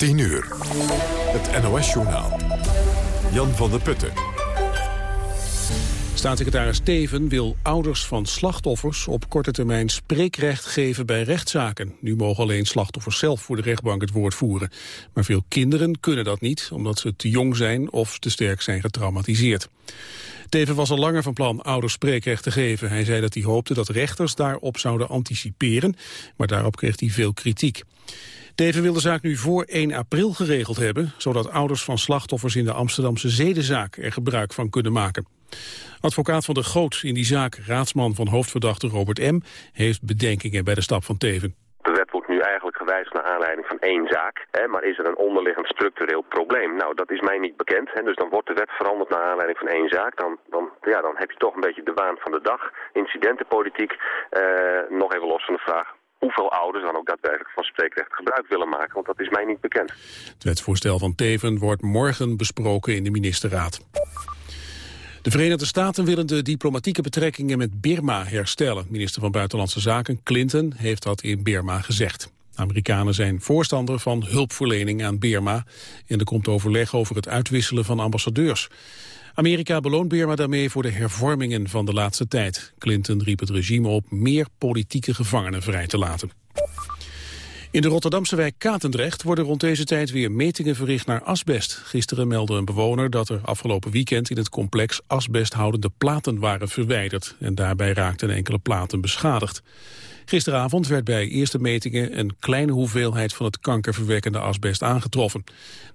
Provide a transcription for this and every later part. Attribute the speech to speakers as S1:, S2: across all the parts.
S1: 10 uur. Het NOS-journaal. Jan van der Putten.
S2: Staatssecretaris Teven wil ouders van slachtoffers op korte termijn spreekrecht geven bij rechtszaken. Nu mogen alleen slachtoffers zelf voor de rechtbank het woord voeren. Maar veel kinderen kunnen dat niet, omdat ze te jong zijn of te sterk zijn getraumatiseerd. Teven was al langer van plan ouders spreekrecht te geven. Hij zei dat hij hoopte dat rechters daarop zouden anticiperen, maar daarop kreeg hij veel kritiek. Teven wil de zaak nu voor 1 april geregeld hebben, zodat ouders van slachtoffers in de Amsterdamse zedenzaak er gebruik van kunnen maken. Advocaat van de Groot in die zaak, raadsman van hoofdverdachte Robert M., heeft bedenkingen bij de stap van Teven.
S3: De wet wordt nu eigenlijk gewijzigd naar aanleiding van één zaak. Hè, maar is er een onderliggend structureel probleem? Nou, dat is mij niet bekend. Hè, dus dan wordt de wet veranderd naar aanleiding van één zaak. Dan, dan, ja, dan heb je toch een beetje de waan van de dag. Incidentenpolitiek. Eh, nog even los van de vraag hoeveel ouders dan ook daadwerkelijk van spreekrecht gebruik willen maken. Want dat is mij niet bekend.
S2: Het wetsvoorstel van Teven wordt morgen besproken in de ministerraad. De Verenigde Staten willen de diplomatieke betrekkingen met Birma herstellen. Minister van Buitenlandse Zaken Clinton heeft dat in Birma gezegd. Amerikanen zijn voorstander van hulpverlening aan Birma... en er komt overleg over het uitwisselen van ambassadeurs. Amerika beloont Birma daarmee voor de hervormingen van de laatste tijd. Clinton riep het regime op meer politieke gevangenen vrij te laten. In de Rotterdamse wijk Katendrecht worden rond deze tijd weer metingen verricht naar asbest. Gisteren meldde een bewoner dat er afgelopen weekend in het complex asbesthoudende platen waren verwijderd. En daarbij raakten enkele platen beschadigd. Gisteravond werd bij eerste metingen een kleine hoeveelheid van het kankerverwekkende asbest aangetroffen.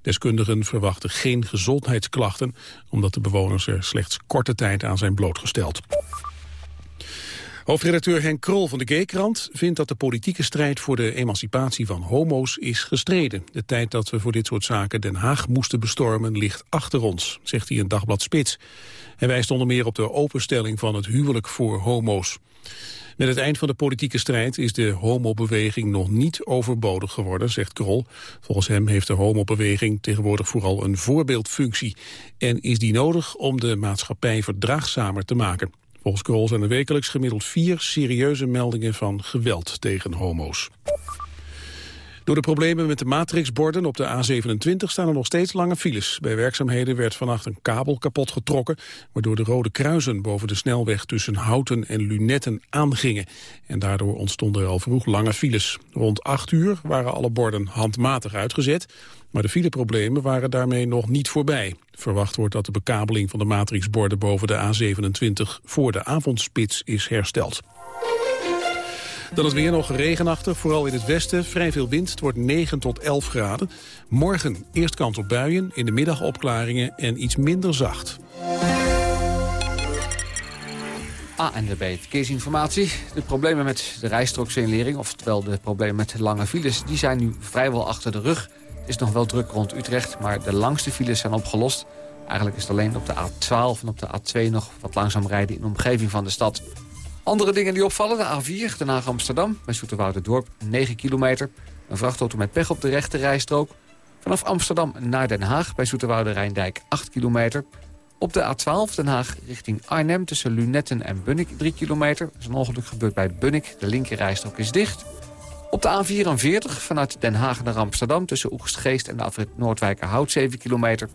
S2: Deskundigen verwachten geen gezondheidsklachten, omdat de bewoners er slechts korte tijd aan zijn blootgesteld. Hoofdredacteur Henk Krol van de G-krant vindt dat de politieke strijd voor de emancipatie van homo's is gestreden. De tijd dat we voor dit soort zaken Den Haag moesten bestormen ligt achter ons, zegt hij in Dagblad Spits. Hij wijst onder meer op de openstelling van het huwelijk voor homo's. Met het eind van de politieke strijd is de homobeweging nog niet overbodig geworden, zegt Krol. Volgens hem heeft de homobeweging tegenwoordig vooral een voorbeeldfunctie. En is die nodig om de maatschappij verdraagzamer te maken. Volgens Krol zijn er wekelijks gemiddeld vier serieuze meldingen van geweld tegen homo's. Door de problemen met de matrixborden op de A27 staan er nog steeds lange files. Bij werkzaamheden werd vannacht een kabel kapot getrokken... waardoor de rode kruisen boven de snelweg tussen Houten en Lunetten aangingen. En daardoor ontstonden er al vroeg lange files. Rond 8 uur waren alle borden handmatig uitgezet... maar de fileproblemen waren daarmee nog niet voorbij. Verwacht wordt dat de bekabeling van de matrixborden boven de A27... voor de avondspits is hersteld. Dan is weer nog regenachtig, vooral in het westen. Vrij veel wind, het wordt 9 tot 11 graden. Morgen eerst kans op buien, in de middag opklaringen en iets minder zacht.
S4: ANWB Verkeersinformatie. De problemen met de rijstrooksignalering, oftewel de problemen met lange files... die zijn nu vrijwel achter de rug. Het is nog wel druk rond Utrecht, maar de langste files zijn opgelost. Eigenlijk is het alleen op de A12 en op de A2 nog wat langzaam rijden in de omgeving van de stad. Andere dingen die opvallen, de A4, Den Haag-Amsterdam, bij Dorp 9 kilometer. Een vrachtauto met pech op de rechte rijstrook. Vanaf Amsterdam naar Den Haag, bij Zoeterwoude Rijndijk 8 kilometer. Op de A12 Den Haag richting Arnhem tussen Lunetten en Bunnik 3 kilometer. Er is een ongeluk gebeurd bij Bunnik, de linker rijstrook is dicht. Op de A44 vanuit Den Haag naar Amsterdam tussen Oegstgeest en de afrit Noordwijkerhout 7 kilometer.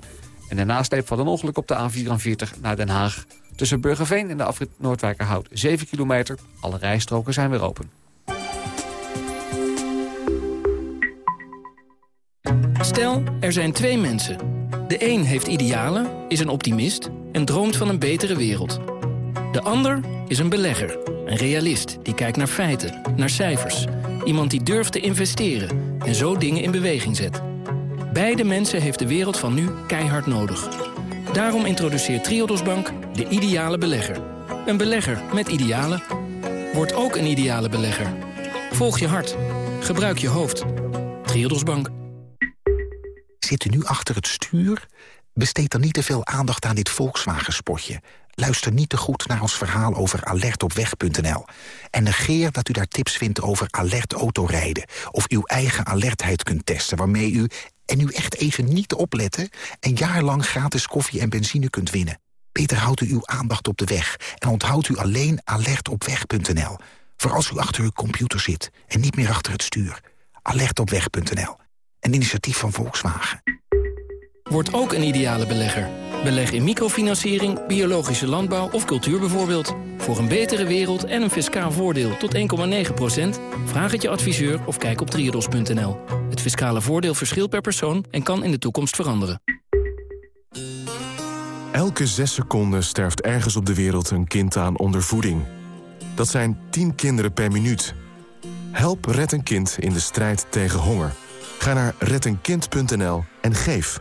S4: En de nasleep van een ongeluk op de A44 naar Den Haag Tussen Burgerveen en de afrit Noordwijkerhout 7 kilometer. Alle rijstroken zijn weer open.
S5: Stel, er zijn twee mensen. De een heeft idealen, is een optimist en droomt van een betere wereld. De ander is een belegger, een realist die kijkt naar feiten, naar cijfers. Iemand die durft te investeren en zo dingen in beweging zet. Beide mensen heeft de wereld van nu keihard nodig. Daarom introduceert Triodos Bank de ideale belegger. Een belegger met idealen. Word ook een ideale belegger. Volg je hart. Gebruik je hoofd. Triodos Bank.
S6: Zit u nu achter het stuur? Besteed dan niet te veel aandacht aan dit Volkswagen-spotje. Luister niet te goed naar ons verhaal over alertopweg.nl. En negeer dat u daar tips vindt over alert autorijden... of uw eigen alertheid kunt testen... waarmee u, en u echt even niet opletten... een jaar lang gratis koffie en benzine kunt winnen. Beter houdt u uw aandacht op de weg en onthoudt u alleen Een initiatief van Volkswagen.
S5: Word ook een ideale belegger. Beleg in microfinanciering, biologische landbouw of cultuur bijvoorbeeld. Voor een betere wereld en een fiscaal voordeel tot 1,9% Vraag het je adviseur of kijk op triodos.nl. Het fiscale voordeel verschilt per persoon en kan in de toekomst veranderen.
S7: Elke zes seconden sterft ergens op de wereld een kind aan ondervoeding. Dat zijn 10 kinderen per minuut. Help Red een Kind in de strijd tegen honger. Ga naar reddenkind.nl en geef.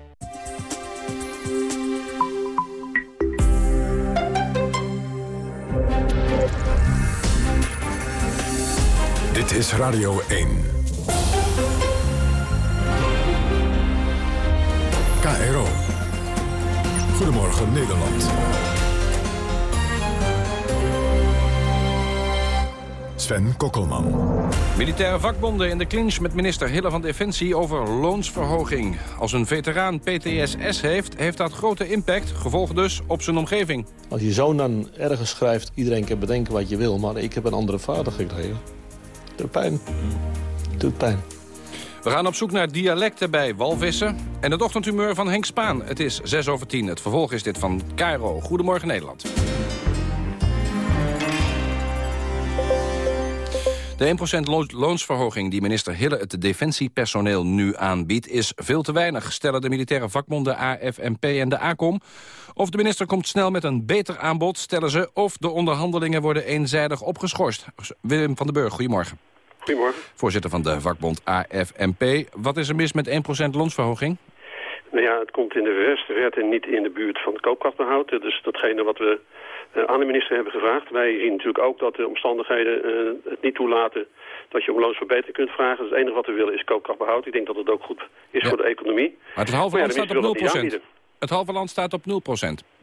S1: Dit is Radio 1. KRO. Goedemorgen Nederland. Sven Kokkelman.
S8: Militaire vakbonden in de clinch met minister Hille van Defensie over loonsverhoging. Als een veteraan PTSS heeft, heeft dat grote impact, gevolgen dus op zijn omgeving.
S9: Als je zoon dan ergens schrijft, iedereen kan bedenken wat je wil... maar ik heb een andere vader gekregen. Doet pijn. Doet pijn.
S8: We gaan op zoek naar dialecten bij walvissen. En het ochtendhumeur van Henk Spaan. Het is 6 over 10. Het vervolg is dit van Cairo. Goedemorgen Nederland. De 1% lo- loonsverhoging die minister Hille het defensiepersoneel nu aanbiedt... is veel te weinig, stellen de militaire vakbonden AFNP en de ACOM. Of de minister komt snel met een beter aanbod, stellen ze... of de onderhandelingen worden eenzijdig opgeschorst. Willem van den Burg, goedemorgen.
S10: Goedemorgen.
S8: Voorzitter van de vakbond AFNP. Wat is er mis met 1% loonsverhoging?
S10: Nou ja, het komt in de verste verte niet in de buurt van het koopkrachtbehoud. Dus datgene wat we uh, aan de minister hebben gevraagd. Wij zien natuurlijk ook dat de omstandigheden uh, het niet toelaten dat je om loonsverbetering kunt vragen. Dus het enige wat we willen is koopkrachtbehoud. Ik denk dat het ook goed is ja. voor de economie.
S8: Maar het halve land staat op 0%. Het halve land staat op 0%.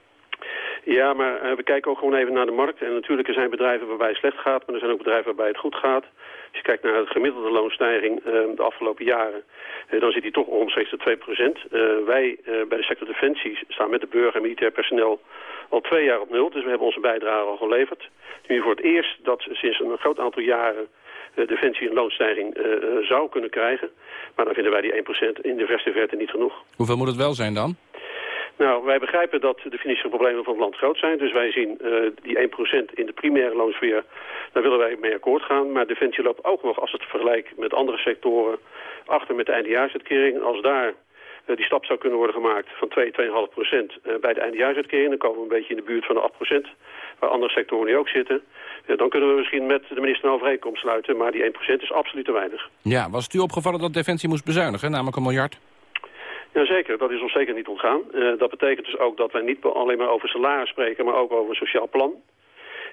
S10: Ja, maar uh, we kijken ook gewoon even naar de markt. En natuurlijk er zijn bedrijven waarbij het slecht gaat, maar er zijn ook bedrijven waarbij het goed gaat. Als je kijkt naar de gemiddelde loonstijging uh, de afgelopen jaren, uh, dan zit die toch omstreeks de 2 procent. wij bij de sector Defensie staan met de burger en militair personeel al twee jaar op nul. Dus we hebben onze bijdrage al geleverd. Nu voor het eerst dat sinds een groot aantal jaren Defensie een loonstijging zou kunnen krijgen. Maar dan vinden wij die 1% in de verste verte niet genoeg.
S8: Hoeveel moet het wel zijn dan?
S10: Nou, wij begrijpen dat de financiële problemen van het land groot zijn. Dus wij zien uh, die 1% in de primaire loonsfeer, daar willen wij mee akkoord gaan. Maar Defensie loopt ook nog, als het vergelijkt met andere sectoren, achter met de eindejaarsuitkering. Als daar uh, die stap zou kunnen worden gemaakt van 2, 2,5% uh, bij de eindejaarsuitkering, dan komen we een beetje in de buurt van de 8%, waar andere sectoren nu ook zitten. dan kunnen we misschien met de minister een overeenkomst sluiten, maar die 1% is absoluut te weinig.
S8: Ja, was het u opgevallen dat Defensie moest bezuinigen, namelijk een miljard?
S10: Jazeker, dat is ons zeker niet ontgaan. Uh, dat betekent dus ook dat wij niet alleen maar over salaris spreken, maar ook over een sociaal plan.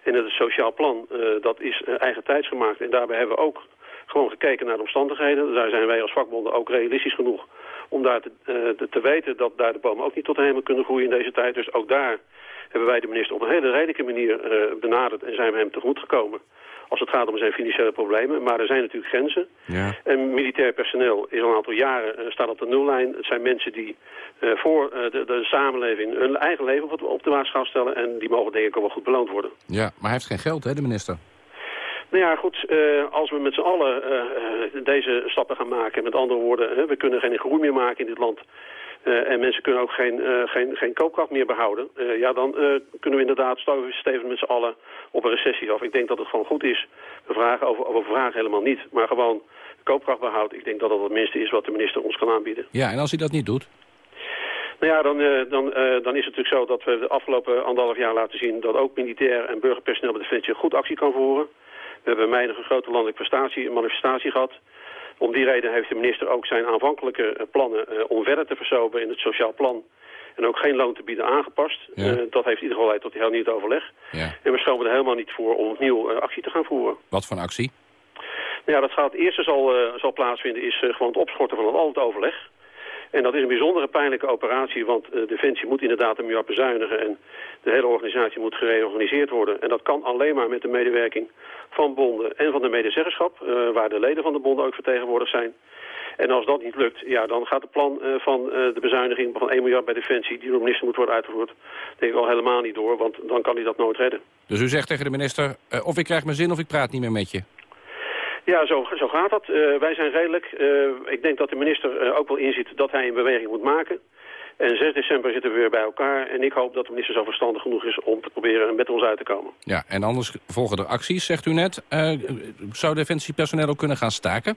S10: En het sociaal plan, uh, dat is uh, eigen tijds gemaakt. En daarbij hebben we ook gewoon gekeken naar de omstandigheden. Daar zijn wij als vakbonden ook realistisch genoeg om daar te, te, te weten dat daar de bomen ook niet tot de hemel kunnen groeien in deze tijd. Dus ook daar hebben wij de minister op een hele redelijke manier benaderd en zijn we hem tegemoet gekomen als het gaat om zijn financiële problemen. Maar er zijn natuurlijk grenzen.
S8: Ja.
S10: En militair personeel is al een aantal jaren uh, staat op de nullijn. Het zijn mensen die uh, voor uh, de, de, samenleving hun eigen leven op, op de waagschaal stellen. En die mogen denk ik ook wel goed beloond worden.
S8: Ja, maar hij heeft geen geld, hè, de minister?
S10: Nou ja, goed, uh, als we met z'n allen uh, deze stappen gaan maken, met andere woorden, we kunnen geen groei meer maken in dit land. Uh, en mensen kunnen ook geen, uh, geen, geen koopkracht meer behouden. Uh, ja, dan kunnen we inderdaad stevig met z'n allen op een recessie af. Ik denk dat het gewoon goed is. We vragen over, over vragen helemaal niet. Maar gewoon koopkrachtbehoud. Ik denk dat dat het minste is wat de minister ons kan aanbieden.
S8: Ja, en als hij dat niet doet?
S10: Nou ja, dan, dan, dan is het natuurlijk zo dat we de afgelopen anderhalf jaar laten zien... dat ook militair en burgerpersoneel bij Defensie goed actie kan voeren. We hebben meidig een grote landelijke prestatie, een manifestatie gehad... Om die reden heeft de minister ook zijn aanvankelijke plannen uh, om verder te versopen in het sociaal plan. En ook geen loon te bieden aangepast.
S8: Ja.
S10: Uh, dat heeft in ieder geval leid tot heel niet overleg.
S8: Ja.
S10: En we schomen er helemaal niet voor om opnieuw uh, actie te gaan voeren.
S8: Wat voor actie?
S10: Nou ja, dat gaat, het eerste zal, zal plaatsvinden is gewoon het opschorten van al het overleg. En dat is een bijzondere pijnlijke operatie, want uh, Defensie moet inderdaad een miljard bezuinigen en de hele organisatie moet gereorganiseerd worden. En dat kan alleen maar met de medewerking van bonden en van de medezeggenschap, uh, waar de leden van de bonden ook vertegenwoordigd zijn. En als dat niet lukt, ja, dan gaat het plan uh, van de bezuiniging van 1 miljard bij Defensie... die door de minister moet worden uitgevoerd, denk ik al helemaal niet door. Want dan kan hij dat nooit redden.
S8: Dus u zegt tegen de minister, of ik krijg mijn zin of ik praat niet meer met je.
S10: Ja, zo, zo gaat dat. wij zijn redelijk. ik denk dat de minister ook wel inziet dat hij een beweging moet maken. En 6 december zitten we weer bij elkaar. En ik hoop dat de minister zo verstandig genoeg is om te proberen met ons uit te komen.
S8: Ja, en anders volgen er acties, zegt u net. zou defensiepersoneel ook kunnen gaan staken?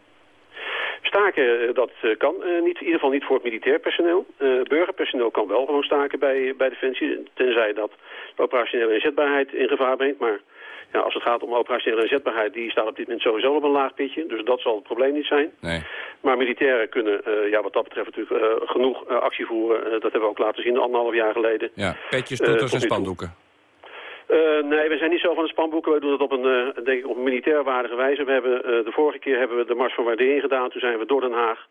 S10: Staken, dat kan niet, in ieder geval niet voor het militair personeel. Uh, burgerpersoneel kan wel gewoon staken bij, bij Defensie, tenzij dat de operationele inzetbaarheid in gevaar brengt. Maar ja, als het gaat om operationele inzetbaarheid, die staat op dit moment sowieso op een laag pitje. Dus dat zal het probleem niet zijn.
S8: Nee.
S10: Maar militairen kunnen uh, ja, wat dat betreft natuurlijk uh, genoeg actie voeren. dat hebben we ook laten zien anderhalf jaar geleden.
S8: Ja, petjes, toeters en spandoeken.
S10: Uh, nee, we zijn niet zo van de spanboeken. We doen het op een, uh, denk ik, op een militair waardige wijze. We hebben, uh, de vorige keer hebben we de Mars van Waardering gedaan. Toen zijn we door Den Haag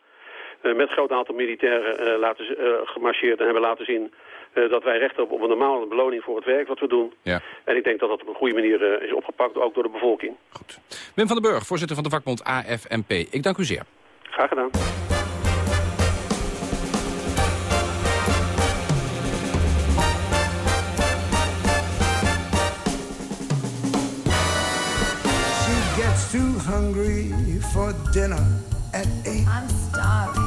S10: met een groot aantal militairen laten, gemarcheerd en hebben laten zien dat wij recht hebben op een normale beloning voor het werk wat we doen.
S8: Ja.
S10: En ik denk dat dat op een goede manier is opgepakt, ook door de bevolking.
S8: Goed. Wim van den Burg, voorzitter van de vakbond AFNP. Ik dank u zeer.
S10: Graag gedaan.
S11: too hungry for dinner at eight.
S12: I'm starving.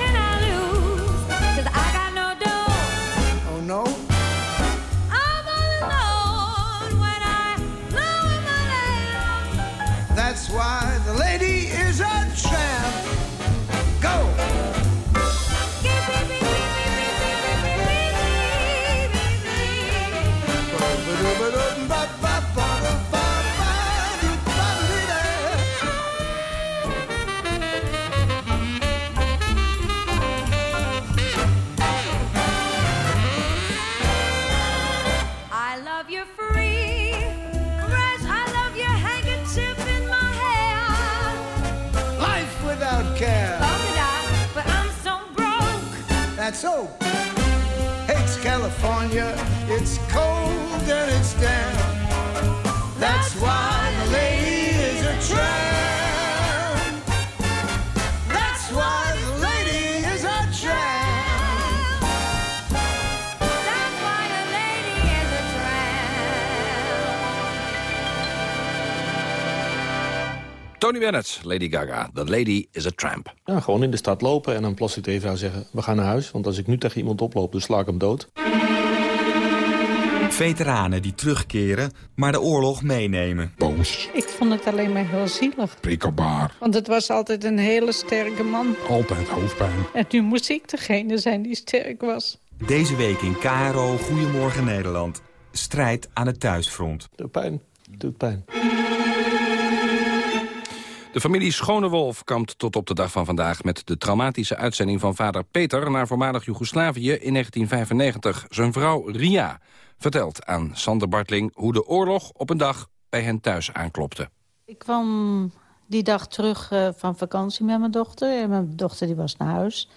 S11: why
S8: Tony Bennett, Lady Gaga. The Lady is a Tramp.
S9: Ja, gewoon in de stad lopen en dan plots tegen vrouw zeggen... we gaan naar huis, want als ik nu tegen iemand oploop, dan sla ik hem dood.
S13: Veteranen die terugkeren, maar de oorlog meenemen.
S14: Boos. Ik vond het alleen maar heel zielig.
S15: Prikkelbaar.
S14: Want het was altijd een hele sterke man.
S15: Altijd hoofdpijn.
S14: En nu moest ik degene zijn die sterk was.
S13: Deze week in KRO Goedemorgen Nederland. Strijd aan het thuisfront.
S9: De pijn. Doet pijn.
S8: De familie Schonewolf kampt tot op de dag van vandaag... met de traumatische uitzending van vader Peter... naar voormalig Joegoslavië in 1995. Zijn vrouw Ria vertelt aan Sander Bartling... hoe de oorlog op een dag bij hen thuis aanklopte.
S14: Ik kwam die dag terug uh, van vakantie met mijn dochter. En mijn dochter die was naar huis.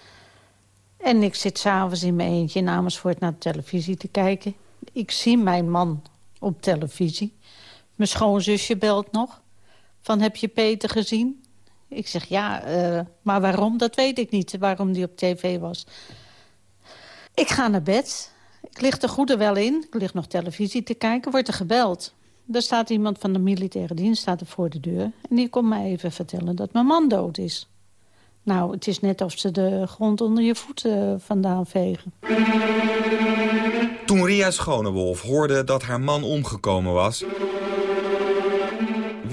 S14: En ik zit s'avonds in mijn eentje in Amersfoort naar de televisie te kijken. Ik zie mijn man op televisie. Mijn schoonzusje belt nog. Van, heb je Peter gezien? Ik zeg, ja, uh, maar waarom? Dat weet ik niet, waarom die op tv was. Ik ga naar bed. Ik lig er goed er wel in. Ik lig nog televisie te kijken. Wordt er gebeld. Er staat iemand van de militaire dienst staat er voor de deur. En die komt mij even vertellen dat mijn man dood is. Nou, het is net of ze de grond onder je voeten vandaan vegen.
S13: Toen Ria Schonewolf hoorde dat haar man omgekomen was...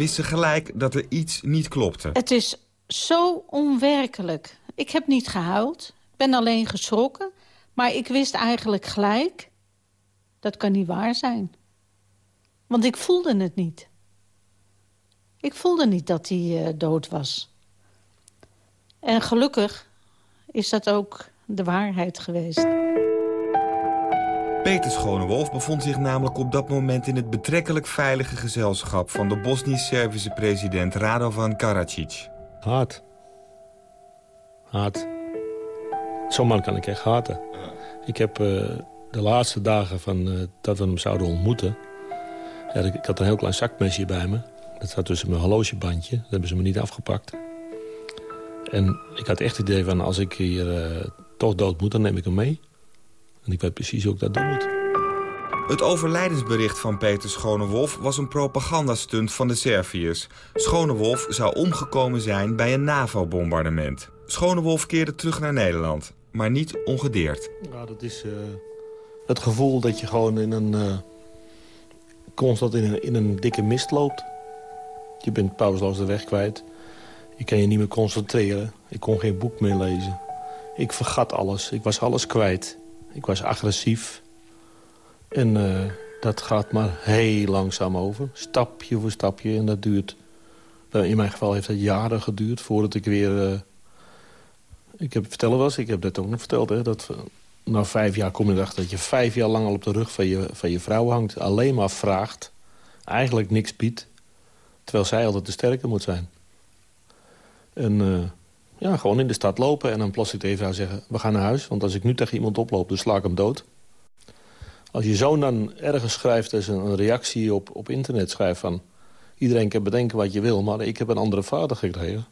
S13: wist ze gelijk dat er iets niet klopte.
S14: Het is zo onwerkelijk. Ik heb niet gehuild. Ik ben alleen geschrokken. Maar ik wist eigenlijk gelijk... dat kan niet waar zijn. Want ik voelde het niet. Ik voelde niet dat hij uh, dood was. En gelukkig is dat ook de waarheid geweest.
S13: Peter Schonewolf bevond zich namelijk op dat moment... in het betrekkelijk veilige gezelschap... van de Bosnisch-Servische president Radovan Karadzic.
S9: Haat. Haat. Man kan ik echt haten. Ik heb uh, de laatste dagen van, uh, dat we hem zouden ontmoeten... Ja, ik had een heel klein zakmesje bij me. Dat zat tussen mijn horlogebandje. Dat hebben ze me niet afgepakt. En ik had echt het idee van, als ik hier uh, toch dood moet, dan neem ik hem mee. En ik weet precies hoe ik dat doen moet.
S13: Het overlijdensbericht van Peter Schonewolf was een propagandastunt van de Serviërs. Schonewolf zou omgekomen zijn bij een NAVO-bombardement. Schonewolf keerde terug naar Nederland, maar niet ongedeerd.
S9: Ja, dat is uh, het gevoel dat je gewoon in een... Uh, constant in een, in een dikke mist loopt. Je bent pauzeloos de weg kwijt. Je kan je niet meer concentreren. Ik kon geen boek meer lezen. Ik vergat alles. Ik was alles kwijt. Ik was agressief. En uh, dat gaat maar heel langzaam over. Stapje voor stapje. En dat duurt... In mijn geval heeft dat jaren geduurd voordat ik weer... Uh, ik heb vertellen was, ik heb dat ook nog verteld... Hè, dat na vijf jaar kom je erachter dat je vijf jaar lang al op de rug van je, van je vrouw hangt. Alleen maar vraagt. Eigenlijk niks biedt. Terwijl zij altijd de sterke moet zijn. En ja, gewoon in de stad lopen en dan plots tegen vrouw zeggen... we gaan naar huis, want als ik nu tegen iemand oploop, dan sla ik hem dood. Als je zoon dan ergens schrijft als een, een reactie op, op internet schrijft van... iedereen kan bedenken wat je wil, maar ik heb een andere vader gekregen.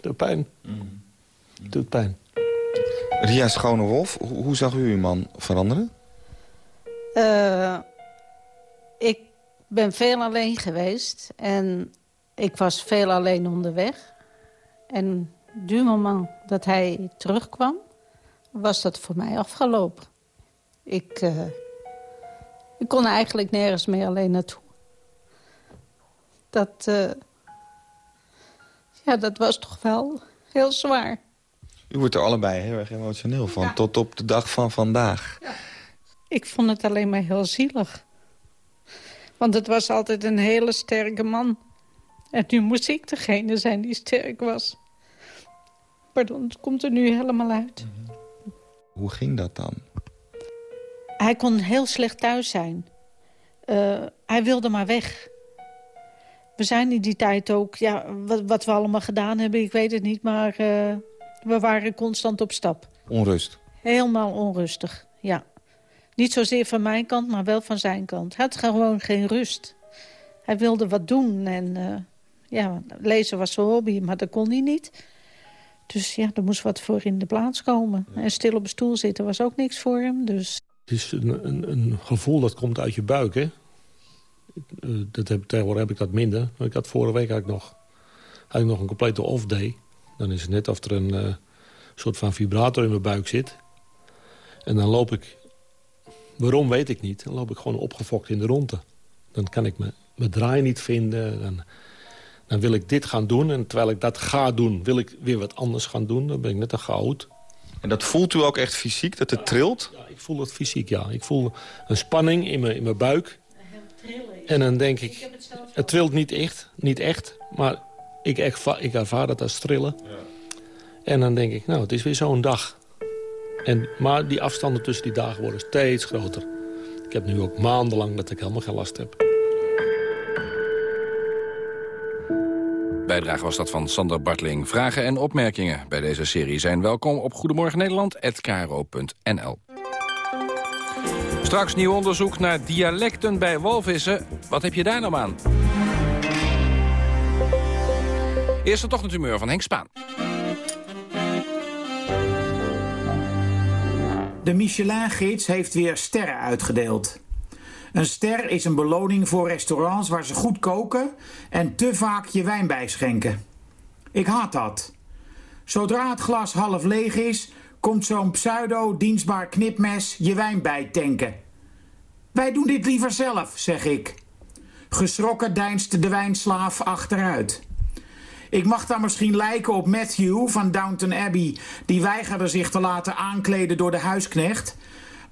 S9: Doet pijn. Mm. Doet pijn.
S13: Ria Schonewolf, hoe, hoe zag u uw man veranderen?
S14: Uh, ik ben veel alleen geweest en ik was veel alleen onderweg. En du moment dat hij terugkwam, was dat voor mij afgelopen. Ik, uh, ik kon eigenlijk nergens meer alleen naartoe. Dat, uh, ja, dat was toch wel heel zwaar.
S13: U wordt er allebei heel erg emotioneel van, ja. tot op de dag van vandaag. Ja.
S14: Ik vond het alleen maar heel zielig. Want het was altijd een hele sterke man. En nu moest ik degene zijn die sterk was. Pardon, het komt er nu helemaal uit.
S13: -hmm. Hoe ging dat dan?
S14: Hij kon heel slecht thuis zijn. Uh, hij wilde maar weg. We zijn in die tijd ook... Ja, wat, wat we allemaal gedaan hebben, ik weet het niet, maar... Uh, we waren constant op stap.
S13: Onrust?
S14: Helemaal onrustig, ja. Niet zozeer van mijn kant, maar wel van zijn kant. Hij had gewoon geen rust. Hij wilde wat doen en uh, ja, lezen was zijn hobby, maar dat kon hij niet. Dus ja, er moest wat voor in de plaats komen. En stil op een stoel zitten was ook niks voor hem, dus...
S9: Het is een, een, een gevoel dat komt uit je buik, hè? Dat heb, tegenwoordig heb ik dat minder. Ik had vorige week ik nog, had ik nog een complete off-day. Dan is het net of er een uh, soort van vibrator in mijn buik zit. En dan loop ik Waarom weet ik niet. Dan loop ik gewoon opgefokt in de ronde. Dan kan ik me, mijn draai niet vinden. Dan, dan wil ik dit gaan doen. En terwijl ik dat ga doen, wil ik weer wat anders gaan doen. Dan ben ik net een goud.
S15: En dat voelt u ook echt fysiek, dat het trilt?
S9: Ja, ik voel het fysiek, ja. Ik voel een spanning in mijn, in mijn buik. En dan denk ik, het trilt niet echt, niet echt maar ik, ervaar, ik ervaar dat als trillen. Ja. En dan denk ik, nou, het is weer zo'n dag. En, maar die afstanden tussen die dagen worden steeds groter. Ik heb nu ook maandenlang dat ik helemaal geen last heb.
S8: Bijdrage was dat van Sander Bartling. Vragen en opmerkingen bij deze serie zijn welkom op Goedemorgen Nederland@kro.nl. Straks nieuw onderzoek naar dialecten bij walvissen. Wat heb je daar nou aan? Eerste ochtendhumeur van Henk Spaan.
S16: De Michelin-gids heeft weer sterren uitgedeeld. Een ster is een beloning voor restaurants waar ze goed koken en te vaak je wijn bijschenken. Ik haat dat. Zodra het glas half leeg is, komt zo'n pseudo-dienstbaar knipmes je wijn bijtanken. Wij doen dit liever zelf, zeg ik. Geschrokken deinst de wijnslaaf achteruit. Ik mag dan misschien lijken op Matthew van Downton Abbey... die weigerde zich te laten aankleden door de huisknecht...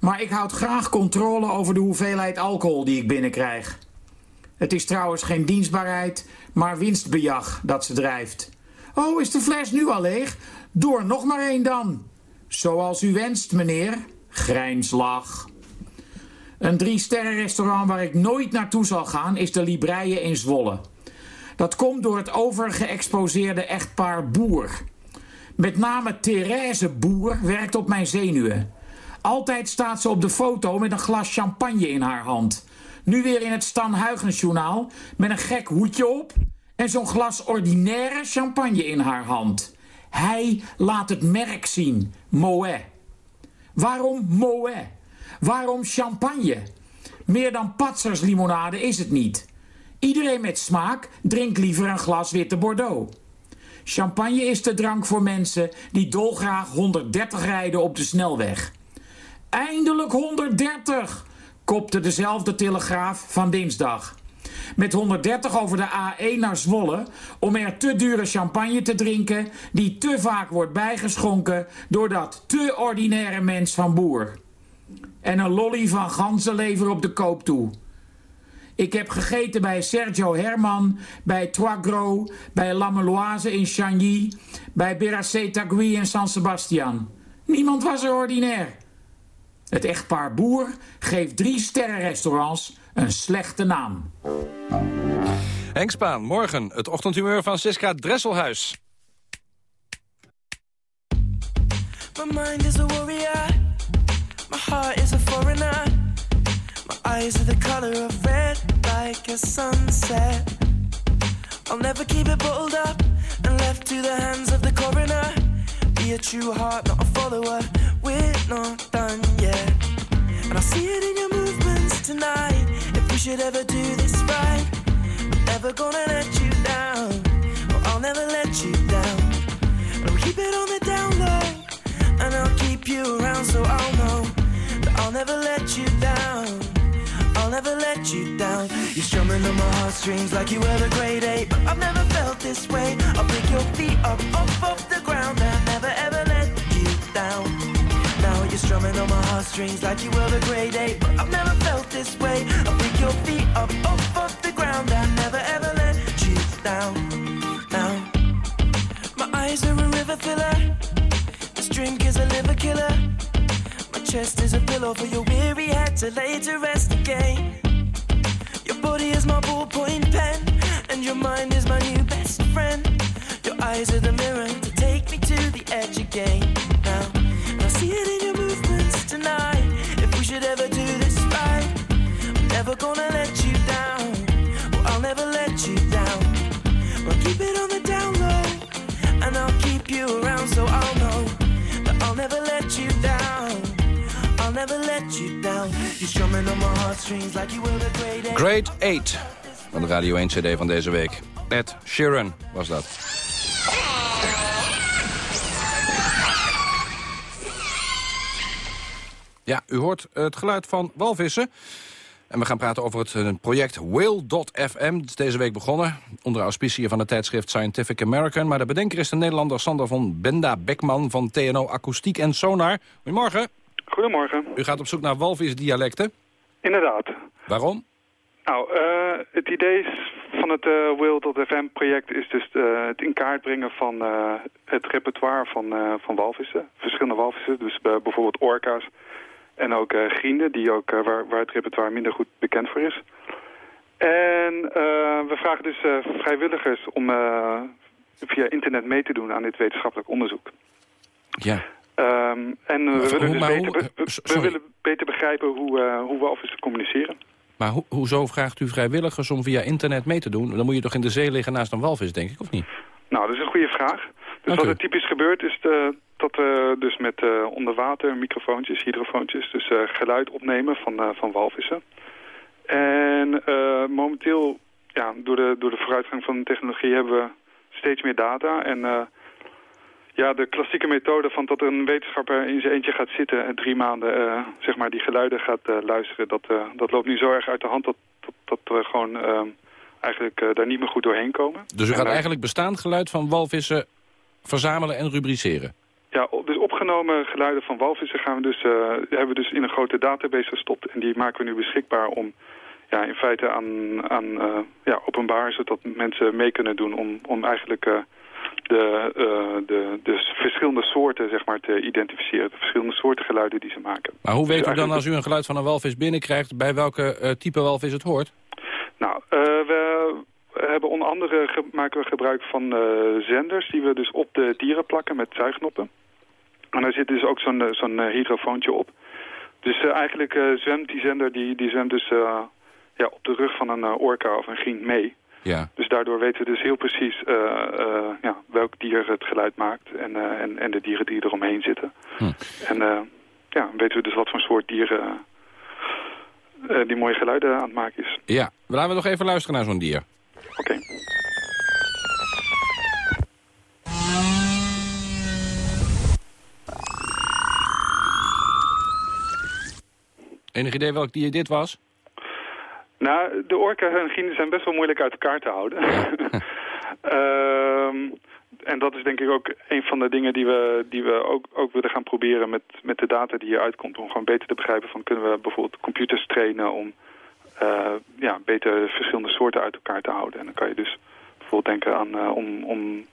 S16: maar ik houd graag controle over de hoeveelheid alcohol die ik binnenkrijg. Het is trouwens geen dienstbaarheid, maar winstbejag dat ze drijft. Oh, is de fles nu al leeg? Door nog maar één dan. Zoals u wenst, meneer. Grijnslach. Een drie-sterren restaurant waar ik nooit naartoe zal gaan... is de Libreie in Zwolle. Dat komt door het overgeëxposeerde echtpaar Boer. Met name Therese Boer werkt op mijn zenuwen. Altijd staat ze op de foto met een glas champagne in haar hand. Nu weer in het Stan Huygensjournaal met een gek hoedje op... en zo'n glas ordinaire champagne in haar hand. Hij laat het merk zien, Moet. Waarom Moet? Waarom champagne? Meer dan patserslimonade is het niet. Iedereen met smaak drinkt liever een glas witte Bordeaux. Champagne is de drank voor mensen die dolgraag 130 rijden op de snelweg. Eindelijk 130, kopte dezelfde telegraaf van dinsdag. Met 130 over de A1 naar Zwolle om er te dure champagne te drinken... die te vaak wordt bijgeschonken door dat te ordinaire mens van boer. En een lolly van ganzenlever op de koop toe. Ik heb gegeten bij Sergio Herman, bij Trois Gros, bij Lameloise in Chagny, bij Beracé Tagui in San Sebastian. Niemand was er ordinair. Het echtpaar Boer geeft drie sterrenrestaurants een slechte naam.
S8: Henk Spaan, morgen het ochtendhumeur van Siska Dresselhuis.
S17: My mind is a warrior, my heart is a foreigner. My eyes are the color of red, like a sunset. I'll never keep it bottled up and left to the hands of the coroner. Be a true heart, not a follower. We're not done yet. And I see it in your movements tonight. If we should ever do this right, I'm never gonna let you down. Or I'll never let you down. But I'll keep it on the down low. And I'll keep you around so I'll know that I'll never let you down. I'll never let you down. You're strumming on my heartstrings like you were a grade eight, but I've never felt this way. I'll pick your feet up off of the ground and never ever let you down. Now you're strumming on my heartstrings like you were a grade eight, but I've never felt this way. I'll pick your feet up off of the ground and never ever let you down. Now my eyes are a river filler. This drink is a liver killer. Chest is a pillow for your weary head to lay to rest again. Your body is my ballpoint pen, and your mind is my new best friend. Your eyes are the mirror to take me to the edge again. Now, I see it in your movements tonight. If we should ever do this right, I'm never gonna let you down. Well, I'll never let you down. Well, keep it on the down low, and I'll keep you around so I'll know that I'll never let you down. Great.
S8: Grade 8 van de Radio 1 CD van deze week. Ed Sheeran was dat. Ja, u hoort het geluid van walvissen. En we gaan praten over het eh, project Whale.fm. Het is deze week begonnen, onder auspiciën van het tijdschrift Scientific American. Maar de bedenker is de Nederlander Sander van Benda Beckman van TNO Akoestiek en Sonar. Goedemorgen.
S18: Goedemorgen.
S8: U gaat op zoek naar walvisdialecten.
S18: Inderdaad.
S8: Waarom?
S18: Nou, eh, het idee van het uh, Will.fm-project is dus eh, het in kaart brengen van eh, het repertoire van, eh, van walvissen. Verschillende walvissen, dus eh, bijvoorbeeld orka's en ook eh grienden, die ook, eh, waar, waar het repertoire minder goed bekend voor is. En eh, we vragen dus eh, vrijwilligers om eh, via internet mee te doen aan dit wetenschappelijk onderzoek.
S8: Ja.
S18: Ehm, en eh, we, willen dus beter,
S8: hoe-
S18: we willen beter begrijpen hoe, eh, hoe walvissen communiceren.
S8: Maar ho hoezo vraagt u vrijwilligers om via internet mee te doen? Dan moet je toch in de zee liggen naast een walvis, denk ik, of niet?
S18: Nou, dat is een goede vraag. Dus wat er typisch gebeurt is eh, dat we dus met eh onderwater microfoontjes, hydrofoontjes, dus eh, geluid opnemen van, eh, van walvissen. En eh, momenteel, ja, door de, door de vooruitgang van de technologie hebben we steeds meer data. En eh, ja, de klassieke methode van dat een wetenschapper in zijn eentje gaat zitten en drie maanden eh, zeg maar die geluiden gaat eh, luisteren, dat, eh, dat loopt nu zo erg uit de hand dat, dat, dat we gewoon eh, eigenlijk daar niet meer goed doorheen komen.
S8: Dus u gaat eigenlijk bestaand geluid van walvissen verzamelen en rubriceren?
S18: Ja, dus opgenomen geluiden van walvissen gaan we dus, eh, hebben we dus in een grote database gestopt. En die maken we nu beschikbaar om ja, in feite aan, aan ja, openbaar, zodat mensen mee kunnen doen om, om eigenlijk de, eh, de, de verschillende soorten zeg maar, te identificeren. De verschillende soorten geluiden die ze maken.
S8: Maar hoe
S18: Dus
S8: weet u dan als u een geluid van een walvis binnenkrijgt... bij welke eh, type walvis het hoort?
S18: Nou, eh, we hebben onder andere maken we gebruik van zenders die we dus op de dieren plakken met zuignoppen. En daar zit dus ook zo'n zo'n hydrofoontje op. Dus eigenlijk zwemt die zender die, die zwemt dus ja, op de rug van een orka of een griend mee.
S8: Ja.
S18: Dus daardoor weten we dus heel precies eh, eh, ja, welk dier het geluid maakt en, eh, en, en de dieren die eromheen zitten.
S8: Hm.
S18: En ja, weten we dus wat voor soort dieren die mooie geluiden aan het maken is.
S8: Ja, laten we nog even luisteren naar zo'n dier.
S18: Oké.
S8: Enig idee welk dier dit was?
S18: Nou, de orka en grienden zijn best wel moeilijk uit elkaar te houden. Ehm, en dat is denk ik ook een van de dingen die we, die we ook, ook willen gaan proberen met, met de data die hier uitkomt. Om gewoon beter te begrijpen van kunnen we bijvoorbeeld computers trainen om eh, ja, beter verschillende soorten uit elkaar te houden. En dan kan je dus bijvoorbeeld denken aan eh, om, om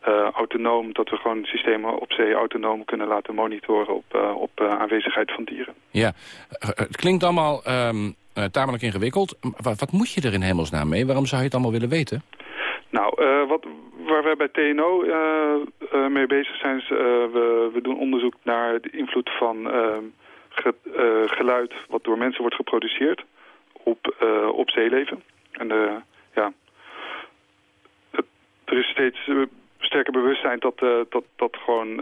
S18: eh, autonoom, dat we gewoon systemen op zee autonoom kunnen laten monitoren op, op aanwezigheid van dieren.
S8: Ja, het klinkt allemaal ehm, eh, tamelijk ingewikkeld. Wat, wat moet je er in hemelsnaam mee? Waarom zou je het allemaal willen weten?
S18: Nou, eh, wat, waar wij bij TNO eh, mee bezig zijn, we, we doen onderzoek naar de invloed van ge- geluid wat door mensen wordt geproduceerd op, op zeeleven. En ja, er is steeds sterker bewustzijn dat, dat, dat gewoon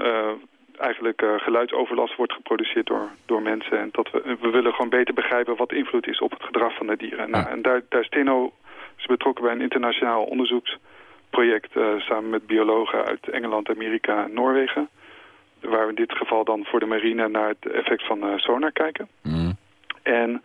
S18: eigenlijk eh, geluidsoverlast wordt geproduceerd door, door mensen. En dat we, we willen gewoon beter begrijpen wat invloed is op het gedrag van de dieren. Nou, en daar, daar is TNO is betrokken bij een internationaal onderzoeksproject eh, samen met biologen uit Engeland, Amerika en Noorwegen. Waar we in dit geval dan voor de marine naar het effect van eh, sonar kijken. En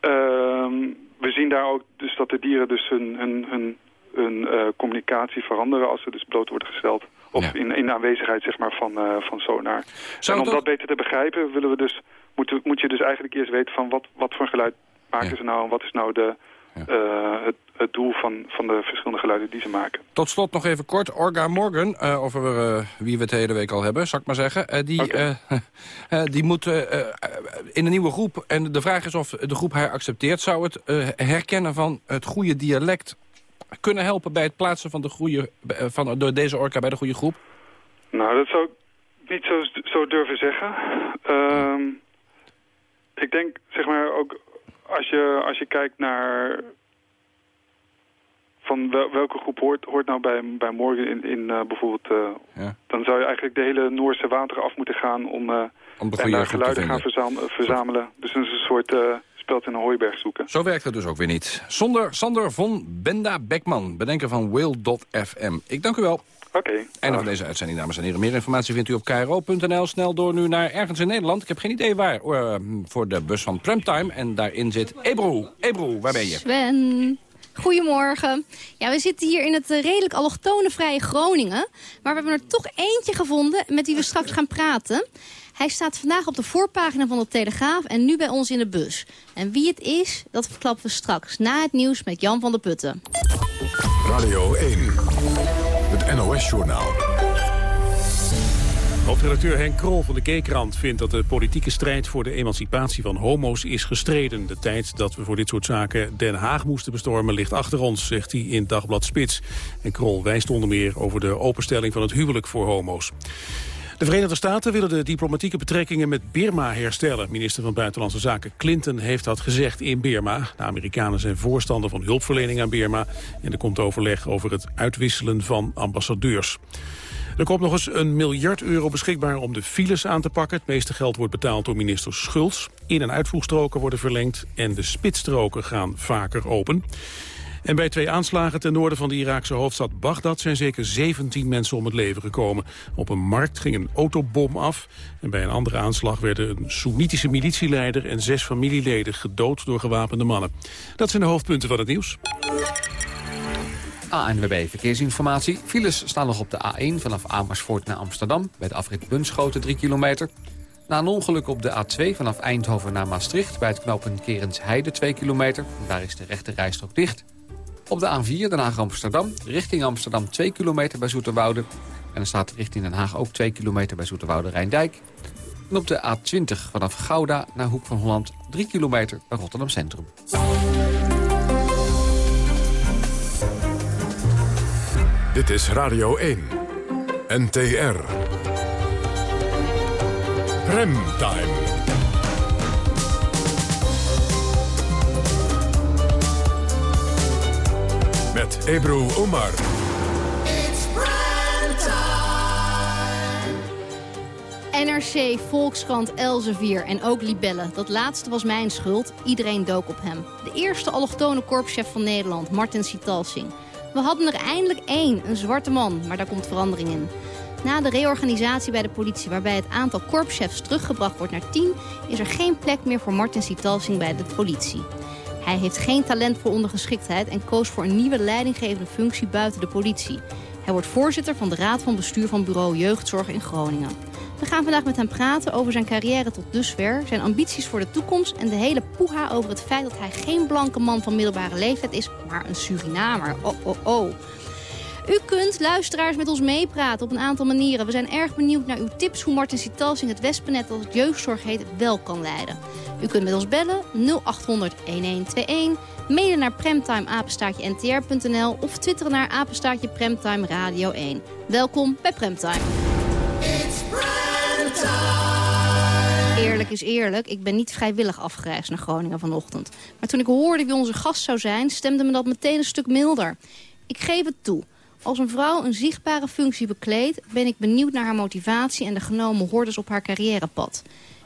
S18: ehm, we zien daar ook dus dat de dieren dus hun, hun, hun, hun communicatie veranderen als ze dus bloot worden gesteld. Of in, in aanwezigheid zeg maar, van, eh, van sonar.
S8: Zou
S18: en om
S8: dat-
S18: beter te begrijpen willen we dus, moet, moet je dus eigenlijk eerst weten van wat, wat voor geluid maken ze nou en wat is nou de, eh, het, het doel van, van de verschillende geluiden die ze maken.
S8: Tot slot nog even kort. Orga Morgan, eh, over wie we het de hele week al hebben, zal ik maar zeggen. die, die moet in een nieuwe groep. En de vraag is of de groep haar accepteert. Zou het herkennen van het goede dialect kunnen helpen... bij het plaatsen van de goede, eh, van, door deze orka bij de goede groep?
S18: Nou, dat zou ik niet zo, zo durven zeggen. Ehm, ik denk, zeg maar, ook als je, als je kijkt naar... van wel- welke groep hoort, hoort nou bij, bij morgen in, in eh, bijvoorbeeld... eh, Dan zou je eigenlijk de hele Noorse wateren af moeten gaan om, eh
S8: Om de
S18: en
S8: goede
S18: daar
S8: groep te
S18: geluiden gaan verzamelen. Dus dat is een soort in een hooiberg zoeken.
S8: Zo werkt het dus ook weer niet. Zonder Sander von Benda Beckman, bedenker van Will.fm. Ik dank u wel.
S18: Oké.
S8: Einde van deze uitzending, dames en heren. Meer informatie vindt u op kro.nl. Snel door nu naar ergens in Nederland. Ik heb geen idee waar. eh, voor de bus van Premtime. En daarin zit Ebro. Ebro, waar ben je?
S19: Sven. Goedemorgen. Ja, we zitten hier in het eh, redelijk allochtone vrije Groningen. Maar we hebben er toch eentje gevonden met wie we straks gaan praten. Hij staat vandaag op de voorpagina van de Telegraaf en nu bij ons in de bus. En wie het is, dat verklappen we straks na het nieuws met Jan van der Putten.
S1: Radio 1, het NOS-journaal.
S2: Hoofdredacteur Henk Krol van de Keekrand vindt dat de politieke strijd voor de emancipatie van homo's is gestreden. De tijd dat we voor dit soort zaken Den Haag moesten bestormen ligt achter ons, zegt hij in Dagblad Spits. En Krol wijst onder meer over de openstelling van het huwelijk voor homo's. De Verenigde Staten willen de diplomatieke betrekkingen met Birma herstellen. Minister van Buitenlandse Zaken Clinton heeft dat gezegd in Birma. De Amerikanen zijn voorstander van hulpverlening aan Birma. En er komt overleg over het uitwisselen van ambassadeurs. Er komt nog eens een miljard euro beschikbaar om de files aan te pakken. Het meeste geld wordt betaald door minister Schultz. In- en uitvoegstroken worden verlengd en de spitsstroken gaan vaker open. En bij twee aanslagen ten noorden van de Iraakse hoofdstad Bagdad... zijn zeker 17 mensen om het leven gekomen. Op een markt ging een autobom af. En bij een andere aanslag werden een Soenitische militieleider... en zes familieleden gedood door gewapende mannen. Dat zijn de hoofdpunten van het nieuws.
S4: ANWB Verkeersinformatie. Files staan nog op de A1 vanaf Amersfoort naar Amsterdam... bij de afrit Bunschoten 3 kilometer. Na een ongeluk op de A2 vanaf Eindhoven naar Maastricht... bij het knooppunt Kerensheide 2 kilometer. Daar is de rechte rijstrook dicht. Op de A4 Den Haag-Amsterdam, richting Amsterdam 2 kilometer bij Zoeterwoude. En er staat richting Den Haag ook 2 kilometer bij Zoeterwoude-Rijndijk. En op de A20 vanaf Gouda naar Hoek van Holland 3 kilometer bij Rotterdam Centrum.
S1: Dit is Radio 1. NTR. Premtime. Met Ebru Omar.
S19: NRC, Volkskrant, Elsevier en ook Libelle. Dat laatste was mijn schuld. Iedereen dook op hem. De eerste allochtone korpschef van Nederland, Martin Sitalsing. We hadden er eindelijk één, een zwarte man, maar daar komt verandering in. Na de reorganisatie bij de politie, waarbij het aantal korpschefs teruggebracht wordt naar 10... is er geen plek meer voor Martin Sitalsing bij de politie. Hij heeft geen talent voor ondergeschiktheid en koos voor een nieuwe leidinggevende functie buiten de politie. Hij wordt voorzitter van de Raad van Bestuur van Bureau Jeugdzorg in Groningen. We gaan vandaag met hem praten over zijn carrière tot dusver, zijn ambities voor de toekomst en de hele poeha over het feit dat hij geen blanke man van middelbare leeftijd is, maar een Surinamer. Oh, oh, oh. U kunt, luisteraars, met ons meepraten op een aantal manieren. We zijn erg benieuwd naar uw tips hoe Martin Sitalsing het wespennet dat jeugdzorg heet wel kan leiden. U kunt met ons bellen 0800 1121, mailen naar premtimeapenstaartje-ntr.nl of twitteren naar apenstaartje Premtime Radio 1. Welkom bij Premtime. Eerlijk is eerlijk, ik ben niet vrijwillig afgereisd naar Groningen vanochtend. Maar toen ik hoorde wie onze gast zou zijn, stemde me dat meteen een stuk milder. Ik geef het toe. Als een vrouw een zichtbare functie bekleedt... ben ik benieuwd naar haar motivatie en de genomen hordes op haar carrièrepad.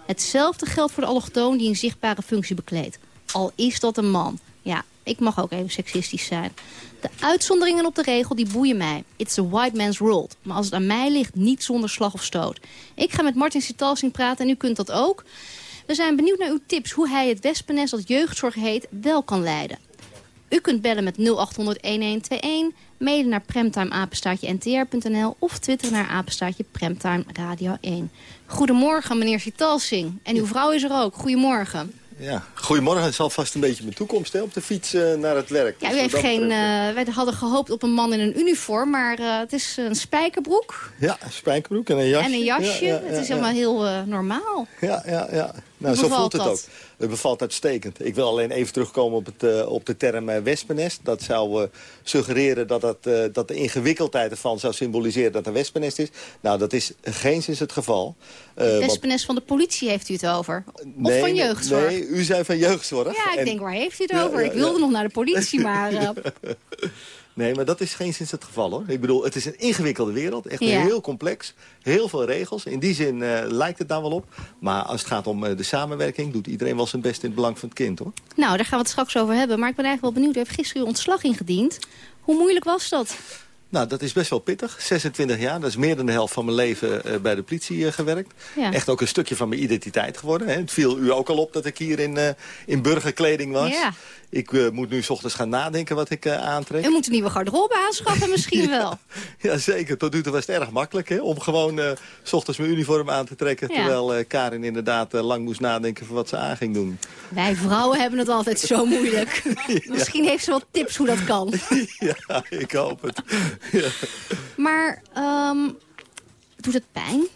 S19: Hetzelfde geldt voor de allochtoon die een zichtbare functie bekleedt. Al is dat een man. Ja, ik mag ook even seksistisch zijn. De uitzonderingen op de regel die boeien mij. It's a white man's world. Maar als het aan mij ligt, niet zonder slag of stoot. Ik ga met Martin Sitalsing praten en u kunt dat ook. We zijn benieuwd naar uw tips hoe hij het wespennest dat jeugdzorg heet wel kan leiden. U kunt bellen met 0800-1121, mailen naar premtimeapenstaartje-ntr.nl of twitteren naar apenstaartje Premtime Radio 1. Goedemorgen, meneer Sitalsing. En uw vrouw is er ook. Goedemorgen.
S20: Ja, goedemorgen. Het zal vast een beetje mijn toekomst hè, op de fiets eh, naar het werk.
S19: Ja,
S20: Dus
S19: u heeft geen,
S20: betreft,
S19: eh, wij hadden gehoopt op een man in een uniform, maar eh, het is een spijkerbroek
S20: Ja, een spijkerbroek en een jasje.
S19: en een jasje.
S20: Ja, ja,
S19: het is allemaal
S20: ja.
S19: heel eh, normaal.
S20: Ja, ja, ja. Nou, zo voelt het
S19: dat?
S20: ook. Het bevalt uitstekend. Ik wil alleen even terugkomen op, het, eh, op de term eh, wespennest. Dat zou eh, suggereren dat, eh, dat de ingewikkeldheid ervan zou symboliseren dat er een wespennest is. Nou, dat is geenszins het geval. Want-
S19: wespennest van de politie heeft u het over. Of
S20: nee,
S19: van jeugdzorg.
S20: Nee, u zei van jeugdzorg.
S19: Ja, ik
S20: En-
S19: denk, waar heeft u het over?
S20: ja,
S19: ik wilde
S20: ja.
S19: nog naar de politie, maar...
S20: Nee, maar dat is geen sinds het geval, hoor. Ik bedoel, het is een ingewikkelde wereld. Echt
S19: Ja.
S20: heel complex. Heel veel regels. In die zin eh, lijkt het daar wel op. Maar als het gaat om eh, de samenwerking... doet iedereen wel zijn best in het belang van het kind, hoor.
S19: Nou, daar gaan we het straks over hebben. Maar ik ben eigenlijk wel benieuwd. U heeft gisteren uw ontslag ingediend. Hoe moeilijk was dat?
S20: Nou, dat is best wel pittig. 26 jaar, dat is meer dan de helft van mijn leven eh, bij de politie eh, gewerkt.
S19: Ja.
S20: Echt ook een stukje van mijn identiteit geworden. Hè. Het viel u ook al op dat ik hier in, eh, in burgerkleding was.
S19: Ja.
S20: Ik moet nu 's ochtends gaan nadenken wat ik aantrek.
S19: U moet een nieuwe garderobe aanschaffen misschien wel.
S20: Ja, zeker. Tot nu toe was het erg makkelijk. Hè? Om gewoon s ochtends mijn uniform aan te trekken.
S19: Ja.
S20: Terwijl Karin inderdaad lang moest nadenken voor wat ze aan ging doen.
S19: Wij vrouwen hebben het altijd zo moeilijk. Misschien heeft ze wat tips hoe dat kan.
S20: ja, ik hoop het. Ja.
S19: Maar ehm, doet het pijn?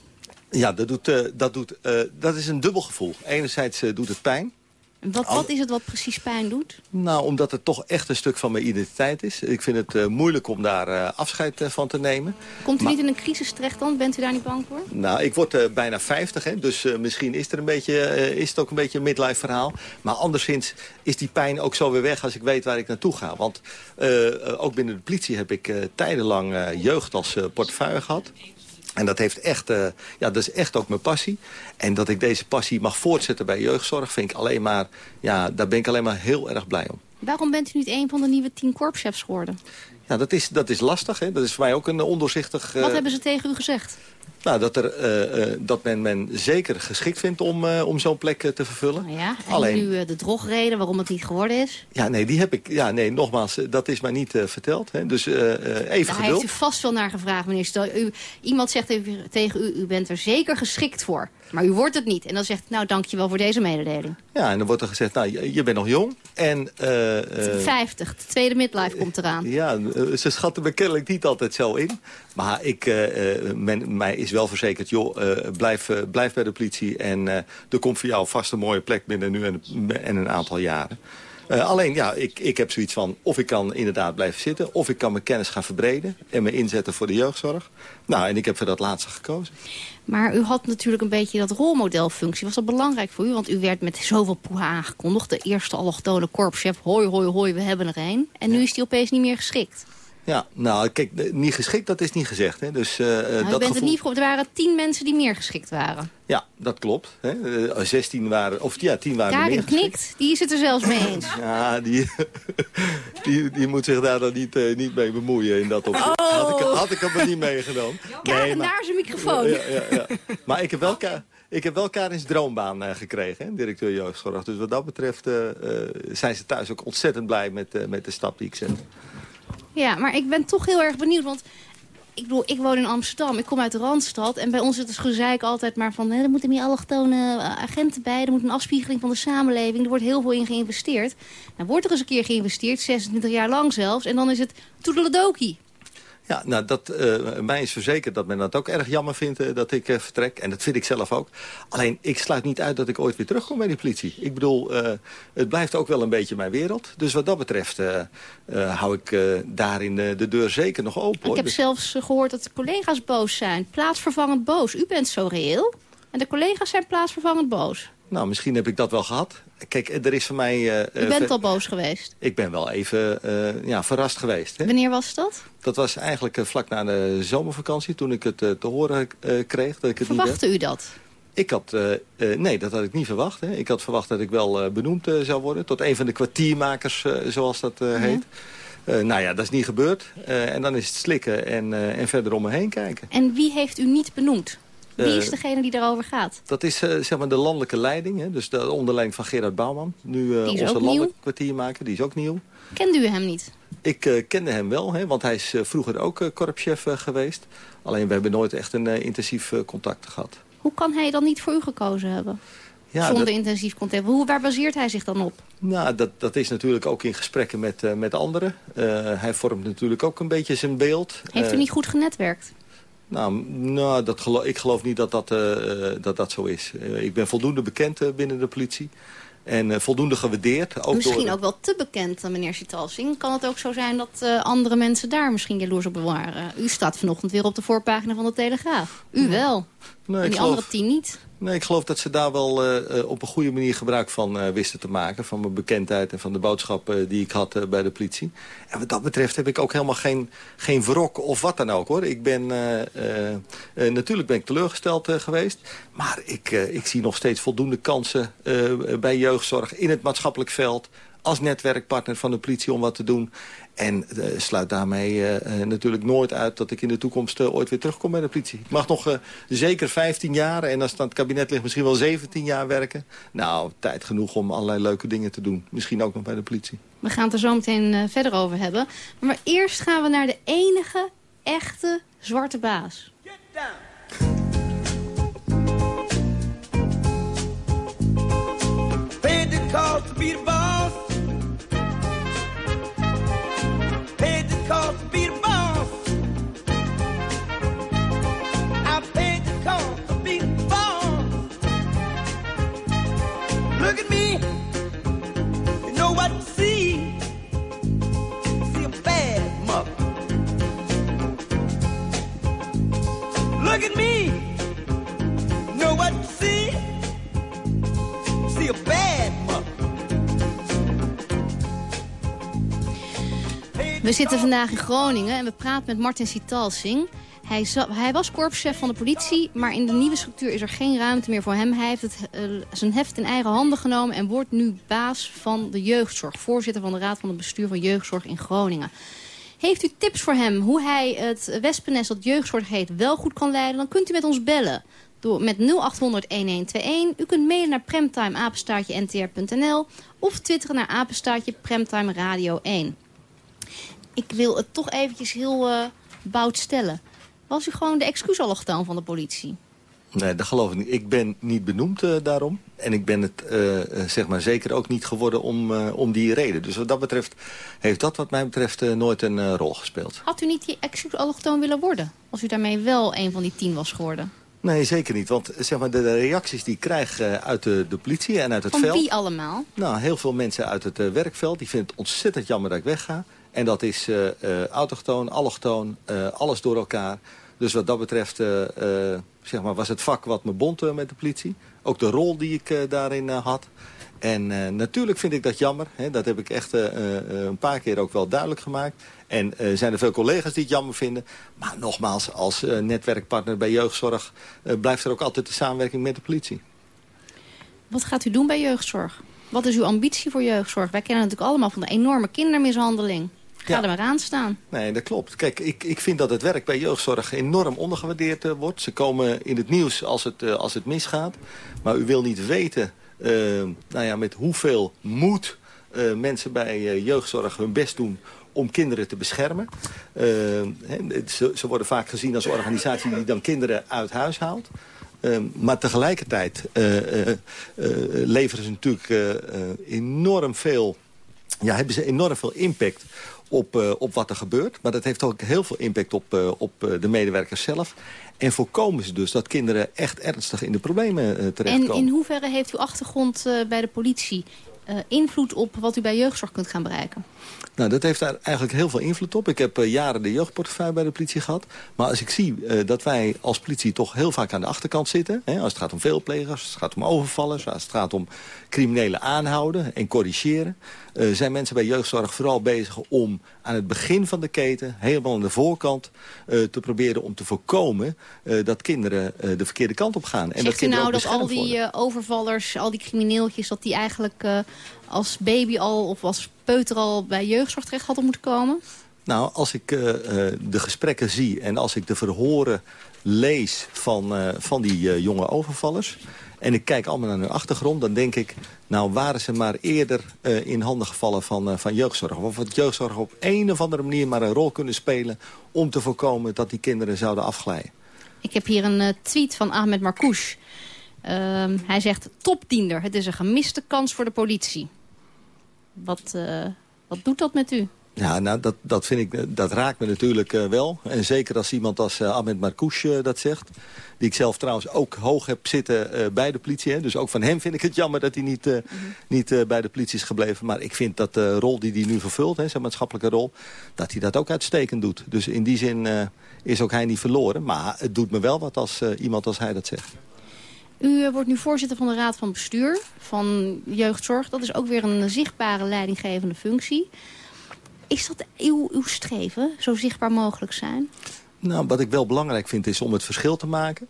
S20: Ja, dat, doet, eh, dat, doet, eh, dat is een dubbel gevoel. Enerzijds eh, doet het pijn.
S19: Wat, wat is het wat precies pijn doet?
S20: Nou, omdat het toch echt een stuk van mijn identiteit is. Ik vind het eh, moeilijk om daar eh, afscheid eh, van te nemen.
S19: Komt u
S20: Maar-
S19: niet in een crisis terecht dan? Bent u daar niet bang voor?
S20: Nou, ik word bijna 50, hè, dus misschien is, er een beetje, is het ook een beetje een midlife verhaal. Maar anderszins is die pijn ook zo weer weg als ik weet waar ik naartoe ga. Want ook binnen de politie heb ik tijdenlang jeugd als portefeuille gehad. En dat, heeft echt, eh, ja, dat is echt ook mijn passie. En dat ik deze passie mag voortzetten bij jeugdzorg... vind ik alleen maar, ja, daar ben ik alleen maar heel erg blij om.
S19: Waarom bent u niet een van de nieuwe tien korpschefs geworden?
S20: Ja, dat is, dat is lastig. Hè? Dat is voor mij ook een ondoorzichtig... eh,
S19: Wat hebben ze tegen u gezegd?
S20: Nou, dat, er, eh, eh, dat men men zeker geschikt vindt om, eh, om zo'n plek eh, te vervullen.
S19: Ja, en
S20: Alleen,
S19: nu eh, de drogreden, waarom het niet geworden is.
S20: ja, nee, die heb ik. Ja, nee, nogmaals, eh, dat is mij niet eh, verteld. Hè. Dus eh, eh, even
S19: Daar heeft
S20: geduld.
S19: u vast wel naar gevraagd, meneer Stel. U, iemand zegt tegen u, u bent er zeker geschikt voor. Maar u wordt het niet. En dan zegt, nou, dankjewel voor deze mededeling.
S20: Ja, en dan wordt er gezegd, nou, je, je bent nog jong. En, eh, eh,
S19: 50, de tweede midlife komt eraan.
S20: Ja, eh, ze schatten me kennelijk niet altijd zo in. Maar ik, eh, eh, men, mij is wel verzekerd, joh, eh, blijf, eh, blijf bij de politie. En eh, er komt voor jou vast een mooie plek binnen nu en, en een aantal jaren. Eh, alleen, ja, ik, ik heb zoiets van, of ik kan inderdaad blijven zitten... of ik kan mijn kennis gaan verbreden en me inzetten voor de jeugdzorg. Nou, en ik heb voor dat laatste gekozen.
S19: Maar u had natuurlijk een beetje dat rolmodelfunctie. Was dat belangrijk voor u? Want u werd met zoveel poeha aangekondigd. De eerste allochtone korpschef. Hoi, hoi, hoi, we hebben er een. En nu is die opeens niet meer geschikt.
S20: Ja, nou, kijk, eh, niet geschikt, dat is niet gezegd. Hè. Dus, eh, eh,
S19: Nou,
S20: dat
S19: bent het
S20: gevoel...
S19: niet. Er waren tien mensen die meer geschikt waren.
S20: Ja, dat klopt. Hè. Eh, 16 waren, of ja, 10 waren
S19: Karin
S20: meer geschikt.
S19: knikt. Die is het er zelfs mee eens.
S20: Ja, die, die, die moet zich daar dan niet, eh, niet mee bemoeien in dat opzicht. Had, ik, had ik hem er niet meegenomen.
S19: Karin, naar zijn microfoon.
S20: Ja, ja, ja. Maar ik heb wel, ik heb wel Karin's droombaan eh, gekregen, hè, directeur jeugdzorg. Dus wat dat betreft eh, eh, zijn ze thuis ook ontzettend blij met, eh, met de stap die ik zet.
S19: Ja, maar ik ben toch heel erg benieuwd. Want ik bedoel, ik woon in Amsterdam. Ik kom uit de Randstad. En bij ons is het gezeik altijd maar van... Hè, er moeten meer allochtone eh, agenten bij. Er moet een afspiegeling van de samenleving. Er wordt heel veel in geïnvesteerd. Nou wordt er eens een keer geïnvesteerd. 26 jaar lang zelfs. En dan is het toedeledokie.
S20: Ja, nou, dat, eh, mij is verzekerd dat men dat ook erg jammer vindt eh, dat ik eh, vertrek. En dat vind ik zelf ook. Alleen, ik sluit niet uit dat ik ooit weer terugkom bij die politie. Ik bedoel, het blijft ook wel een beetje mijn wereld. Dus wat dat betreft hou ik daarin de deur zeker nog open. Hoor.
S19: Ik heb
S20: Dus-
S19: zelfs eh, gehoord dat de collega's boos zijn. Plaatsvervangend boos. U bent zo reëel. En de collega's zijn plaatsvervangend boos.
S20: Nou, misschien heb ik dat wel gehad. Kijk, er is voor mij... eh,
S19: U
S20: eh,
S19: bent al boos geweest.
S20: Ik ben wel even eh, ja, verrast geweest. Hè?
S19: Wanneer was dat?
S20: Dat was eigenlijk eh, vlak na de zomervakantie, toen ik het eh, te horen eh, kreeg. Dat ik het niet werd.
S19: Verwachtte u dat?
S20: Ik had, eh, eh, nee, dat had ik niet verwacht. Hè. Ik had verwacht dat ik wel eh, benoemd eh, zou worden. Tot een van de kwartiermakers, eh, zoals dat eh, heet. Eh, nou ja, dat is niet gebeurd. Eh, en dan is het slikken en, eh, en verder om me heen kijken.
S19: En wie heeft u niet benoemd? Wie
S20: Eh,
S19: is degene die daarover gaat?
S20: Dat is eh, zeg maar de landelijke leiding. Hè. Dus de onderleiding van Gerard Bouwman. Nu eh, onze
S19: nieuw.
S20: kwartiermaker. Die is ook nieuw.
S19: Kende u hem niet?
S20: Ik kende hem wel, hè, want hij is vroeger ook eh, korpschef geweest. Alleen we hebben nooit echt een intensief contact gehad.
S19: Hoe kan hij dan niet voor u gekozen hebben?
S20: Ja,
S19: Zonder
S20: dat-
S19: intensief contact. Hoe, waar baseert hij zich dan op?
S20: Nou, dat, dat is natuurlijk ook in gesprekken met, met anderen. Hij vormt natuurlijk ook een beetje zijn beeld.
S19: Heeft u niet goed genetwerkt?
S20: Nou, nou dat ik geloof niet dat dat, eh, eh, dat, dat zo is. Eh, ik ben voldoende bekend binnen de politie. En voldoende gewaardeerd. Ook
S19: misschien
S20: door,
S19: ook wel te bekend meneer Sitalsing. Kan het ook zo zijn dat andere mensen daar misschien jaloers op waren? U staat vanochtend weer op de voorpagina van de Telegraaf. U wel.
S20: Nee,
S19: en
S20: ik
S19: die
S20: geloof-
S19: andere tien niet.
S20: Nee, ik geloof dat ze daar wel eh, eh, op een goede manier gebruik van eh, wisten te maken. Van mijn bekendheid en van de boodschap die ik had bij de politie. En wat dat betreft heb ik ook helemaal geen, geen wrok of wat dan ook hoor. Ik ben, natuurlijk ben ik teleurgesteld geweest. Maar ik, ik zie nog steeds voldoende kansen bij jeugdzorg in het maatschappelijk veld. Als netwerkpartner van de politie om wat te doen. En eh, sluit daarmee eh, eh, natuurlijk nooit uit dat ik in de toekomst ooit weer terugkom bij de politie. Ik mag nog eh, zeker 15 jaar en als het aan het kabinet ligt misschien wel 17 jaar werken. Nou, tijd genoeg om allerlei leuke dingen te doen. Misschien ook nog bij de politie.
S19: We gaan het er zo meteen eh, verder over hebben. Maar eerst gaan we naar de enige echte zwarte baas.
S11: Paid the cost to be the boss. Look at me. Know what see. See a bad mother.
S19: We zitten vandaag in Groningen en we praten met Martin Sitalsing. Hij, hij was korpschef van de politie, maar in de nieuwe structuur is er geen ruimte meer voor hem. Hij heeft het, eh, zijn heft in eigen handen genomen en wordt nu baas van de jeugdzorg. Voorzitter van de Raad van het Bestuur van Jeugdzorg in Groningen. Heeft u tips voor hem hoe hij het wespennest dat jeugdzorg heet wel goed kan leiden? Dan kunt u met ons bellen door, met 0800-1121. U kunt mailen naar premtimeapenstaartje-ntr.nl of twitteren naar apenstaartje Premtime Radio 1. Ik wil het toch eventjes heel eh bout stellen. Was u gewoon de excuusallochtoon van de politie?
S20: Nee, dat geloof ik niet. Ik ben niet benoemd eh, daarom. En ik ben het eh, eh, zeg maar zeker ook niet geworden om, om die reden. Dus wat dat betreft heeft dat wat mij betreft nooit een rol gespeeld.
S19: Had u niet die excuusallochtoon willen worden? Als u daarmee wel een van die tien was geworden?
S20: Nee, zeker niet. Want zeg maar, de, de reacties die ik krijg uit de, de politie en uit het
S19: Van
S20: veld...
S19: wie allemaal?
S20: Nou, heel veel mensen uit het werkveld die vinden het ontzettend jammer dat ik wegga. En dat is autochtoon, allochtoon, alles door elkaar. Dus wat dat betreft zeg maar, was het vak wat me bond met de politie. Ook de rol die ik eh, daarin eh, had. En eh, natuurlijk vind ik dat jammer. Hè. Dat heb ik echt een paar keer ook wel duidelijk gemaakt. En zijn er veel collega's die het jammer vinden. Maar nogmaals, als netwerkpartner bij jeugdzorg... blijft er ook altijd de samenwerking met de politie.
S19: Wat gaat u doen bij jeugdzorg? Wat is uw ambitie voor jeugdzorg? Wij kennen natuurlijk allemaal van de enorme kindermishandeling. Ga
S20: Ja.
S19: er maar aan staan.
S20: Nee, dat klopt. Kijk, ik, ik vind dat het werk bij jeugdzorg enorm ondergewaardeerd eh, wordt. Ze komen in het nieuws als het, eh, als het misgaat. Maar u wil niet weten eh, nou ja, met hoeveel moed mensen bij jeugdzorg hun best doen om kinderen te beschermen. Ze, ze worden vaak gezien als organisatie die dan kinderen uit huis haalt. Eh, maar tegelijkertijd leveren ze natuurlijk enorm veel ja, hebben ze enorm veel impact op, eh, op wat er gebeurt. Maar dat heeft ook heel veel impact op, eh, op eh, de medewerkers zelf. En voorkomen ze dus dat kinderen echt ernstig in de problemen eh,
S19: En
S20: terechtkomen.
S19: in hoeverre heeft uw achtergrond bij de politie invloed op wat u bij jeugdzorg kunt gaan bereiken?
S20: Nou, dat heeft daar eigenlijk heel veel invloed op. Ik heb jaren de jeugdportefeuille bij de politie gehad. Maar als ik zie dat wij als politie toch heel vaak aan de achterkant zitten... Hè, als het gaat om veelplegers, als het gaat om overvallers... als het gaat om criminelen aanhouden en corrigeren... eh, zijn mensen bij jeugdzorg vooral bezig om aan het begin van de keten... helemaal aan de voorkant eh, te proberen om te voorkomen... eh, dat kinderen de verkeerde kant op gaan. En dat
S19: Zegt u
S20: kinderen
S19: nou dat al die overvallers, al die crimineeltjes... dat die eigenlijk als baby al of als peuter al bij jeugdzorg terecht hadden moeten komen?
S20: Nou, als ik de gesprekken zie en als ik de verhoren lees van, van die jonge overvallers... en ik kijk allemaal naar hun achtergrond, dan denk ik... nou, waren ze maar eerder eh, in handen gevallen van, eh, van jeugdzorg. Of had jeugdzorg op een of andere manier maar een rol kunnen spelen... om te voorkomen dat die kinderen zouden afglijden.
S19: Ik heb hier een eh, tweet van Ahmed Marcouch. Ehm, hij zegt, topdiender, het is een gemiste kans voor de politie. Wat, wat doet dat met u?
S20: Ja, nou, dat, dat, vind ik, eh, dat raakt me natuurlijk eh, wel. En zeker als iemand als uh, Ahmed Marcouch uh, dat zegt. Die ik zelf trouwens ook hoog heb zitten bij de politie. Hè. Dus ook van hem vind ik het jammer dat hij niet, mm -hmm. niet bij de politie is gebleven. Maar ik vind dat de rol die hij nu vervult, hè, zijn maatschappelijke rol... dat hij dat ook uitstekend doet. Dus in die zin is ook hij niet verloren. Maar het doet me wel wat als iemand als hij dat zegt.
S19: U wordt nu voorzitter van de Raad van Bestuur van Jeugdzorg. Dat is ook weer een zichtbare leidinggevende functie. Is dat uw, uw streven, zo zichtbaar mogelijk zijn?
S20: Nou, wat ik wel belangrijk vind is om het verschil te maken.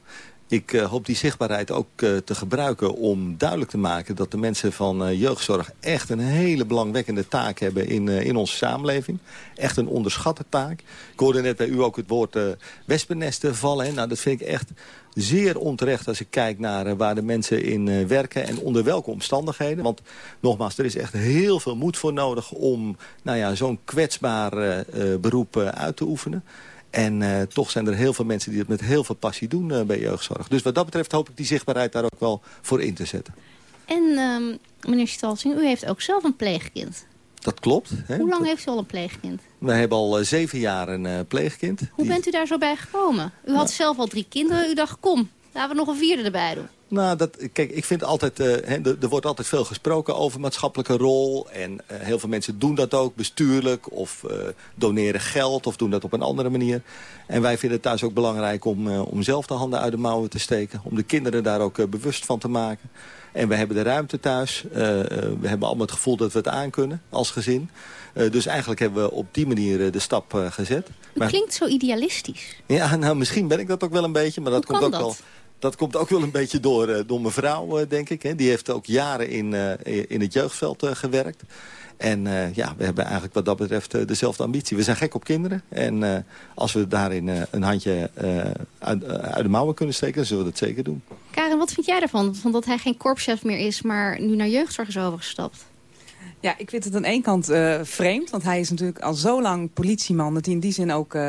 S20: Ik uh, hoop die zichtbaarheid ook uh, te gebruiken om duidelijk te maken... dat de mensen van uh, jeugdzorg echt een hele belangwekkende taak hebben in, in onze samenleving. Echt een onderschatte taak. Ik hoorde net bij u ook het woord wespennesten vallen. Nou, dat vind ik echt zeer onterecht als ik kijk naar waar de mensen in werken... en onder welke omstandigheden. Want nogmaals, er is echt heel veel moed voor nodig... om nou ja, zo'n kwetsbaar beroep uit te oefenen. En uh, toch zijn er heel veel mensen die het met heel veel passie doen uh, bij jeugdzorg. Dus wat dat betreft hoop ik die zichtbaarheid daar ook wel voor in te zetten.
S19: En um, meneer Stalsing, u heeft ook zelf een pleegkind.
S20: Dat klopt. Hè?
S19: Hoe lang heeft u al een pleegkind?
S20: We hebben al uh, zeven jaar een pleegkind.
S19: Hoe die... bent u daar zo bij gekomen? U had zelf al drie kinderen. U dacht, kom, laten we nog een vierde erbij doen.
S20: Nou, dat, kijk, ik vind altijd, uh, er wordt altijd veel gesproken over maatschappelijke rol. En uh, heel veel mensen doen dat ook bestuurlijk of uh, doneren geld of doen dat op een andere manier. En wij vinden het thuis ook belangrijk om, om zelf de handen uit de mouwen te steken. Om de kinderen daar ook bewust van te maken. En we hebben de ruimte thuis. we hebben allemaal het gevoel dat we het aankunnen als gezin. dus eigenlijk hebben we op die manier de stap gezet.
S19: U maar, klinkt zo idealistisch.
S20: Ja, nou misschien ben ik dat ook wel een beetje. Maar dat komt ook
S19: dat?
S20: wel dat komt ook wel een beetje door, uh, door mevrouw, uh, denk ik. Die heeft ook jaren in, uh, in het jeugdveld gewerkt. En ja, we hebben eigenlijk wat dat betreft dezelfde ambitie. We zijn gek op kinderen. En als we daarin een handje uit, uit, de mouwen kunnen steken, dan zullen we dat zeker doen.
S19: Karen, wat vind jij ervan? Van dat hij geen korpschef meer is, maar nu naar jeugdzorg is overgestapt?
S21: Ja, ik vind het aan één kant uh, vreemd. Want hij is natuurlijk al zo lang politieman. Dat hij in die zin ook, uh,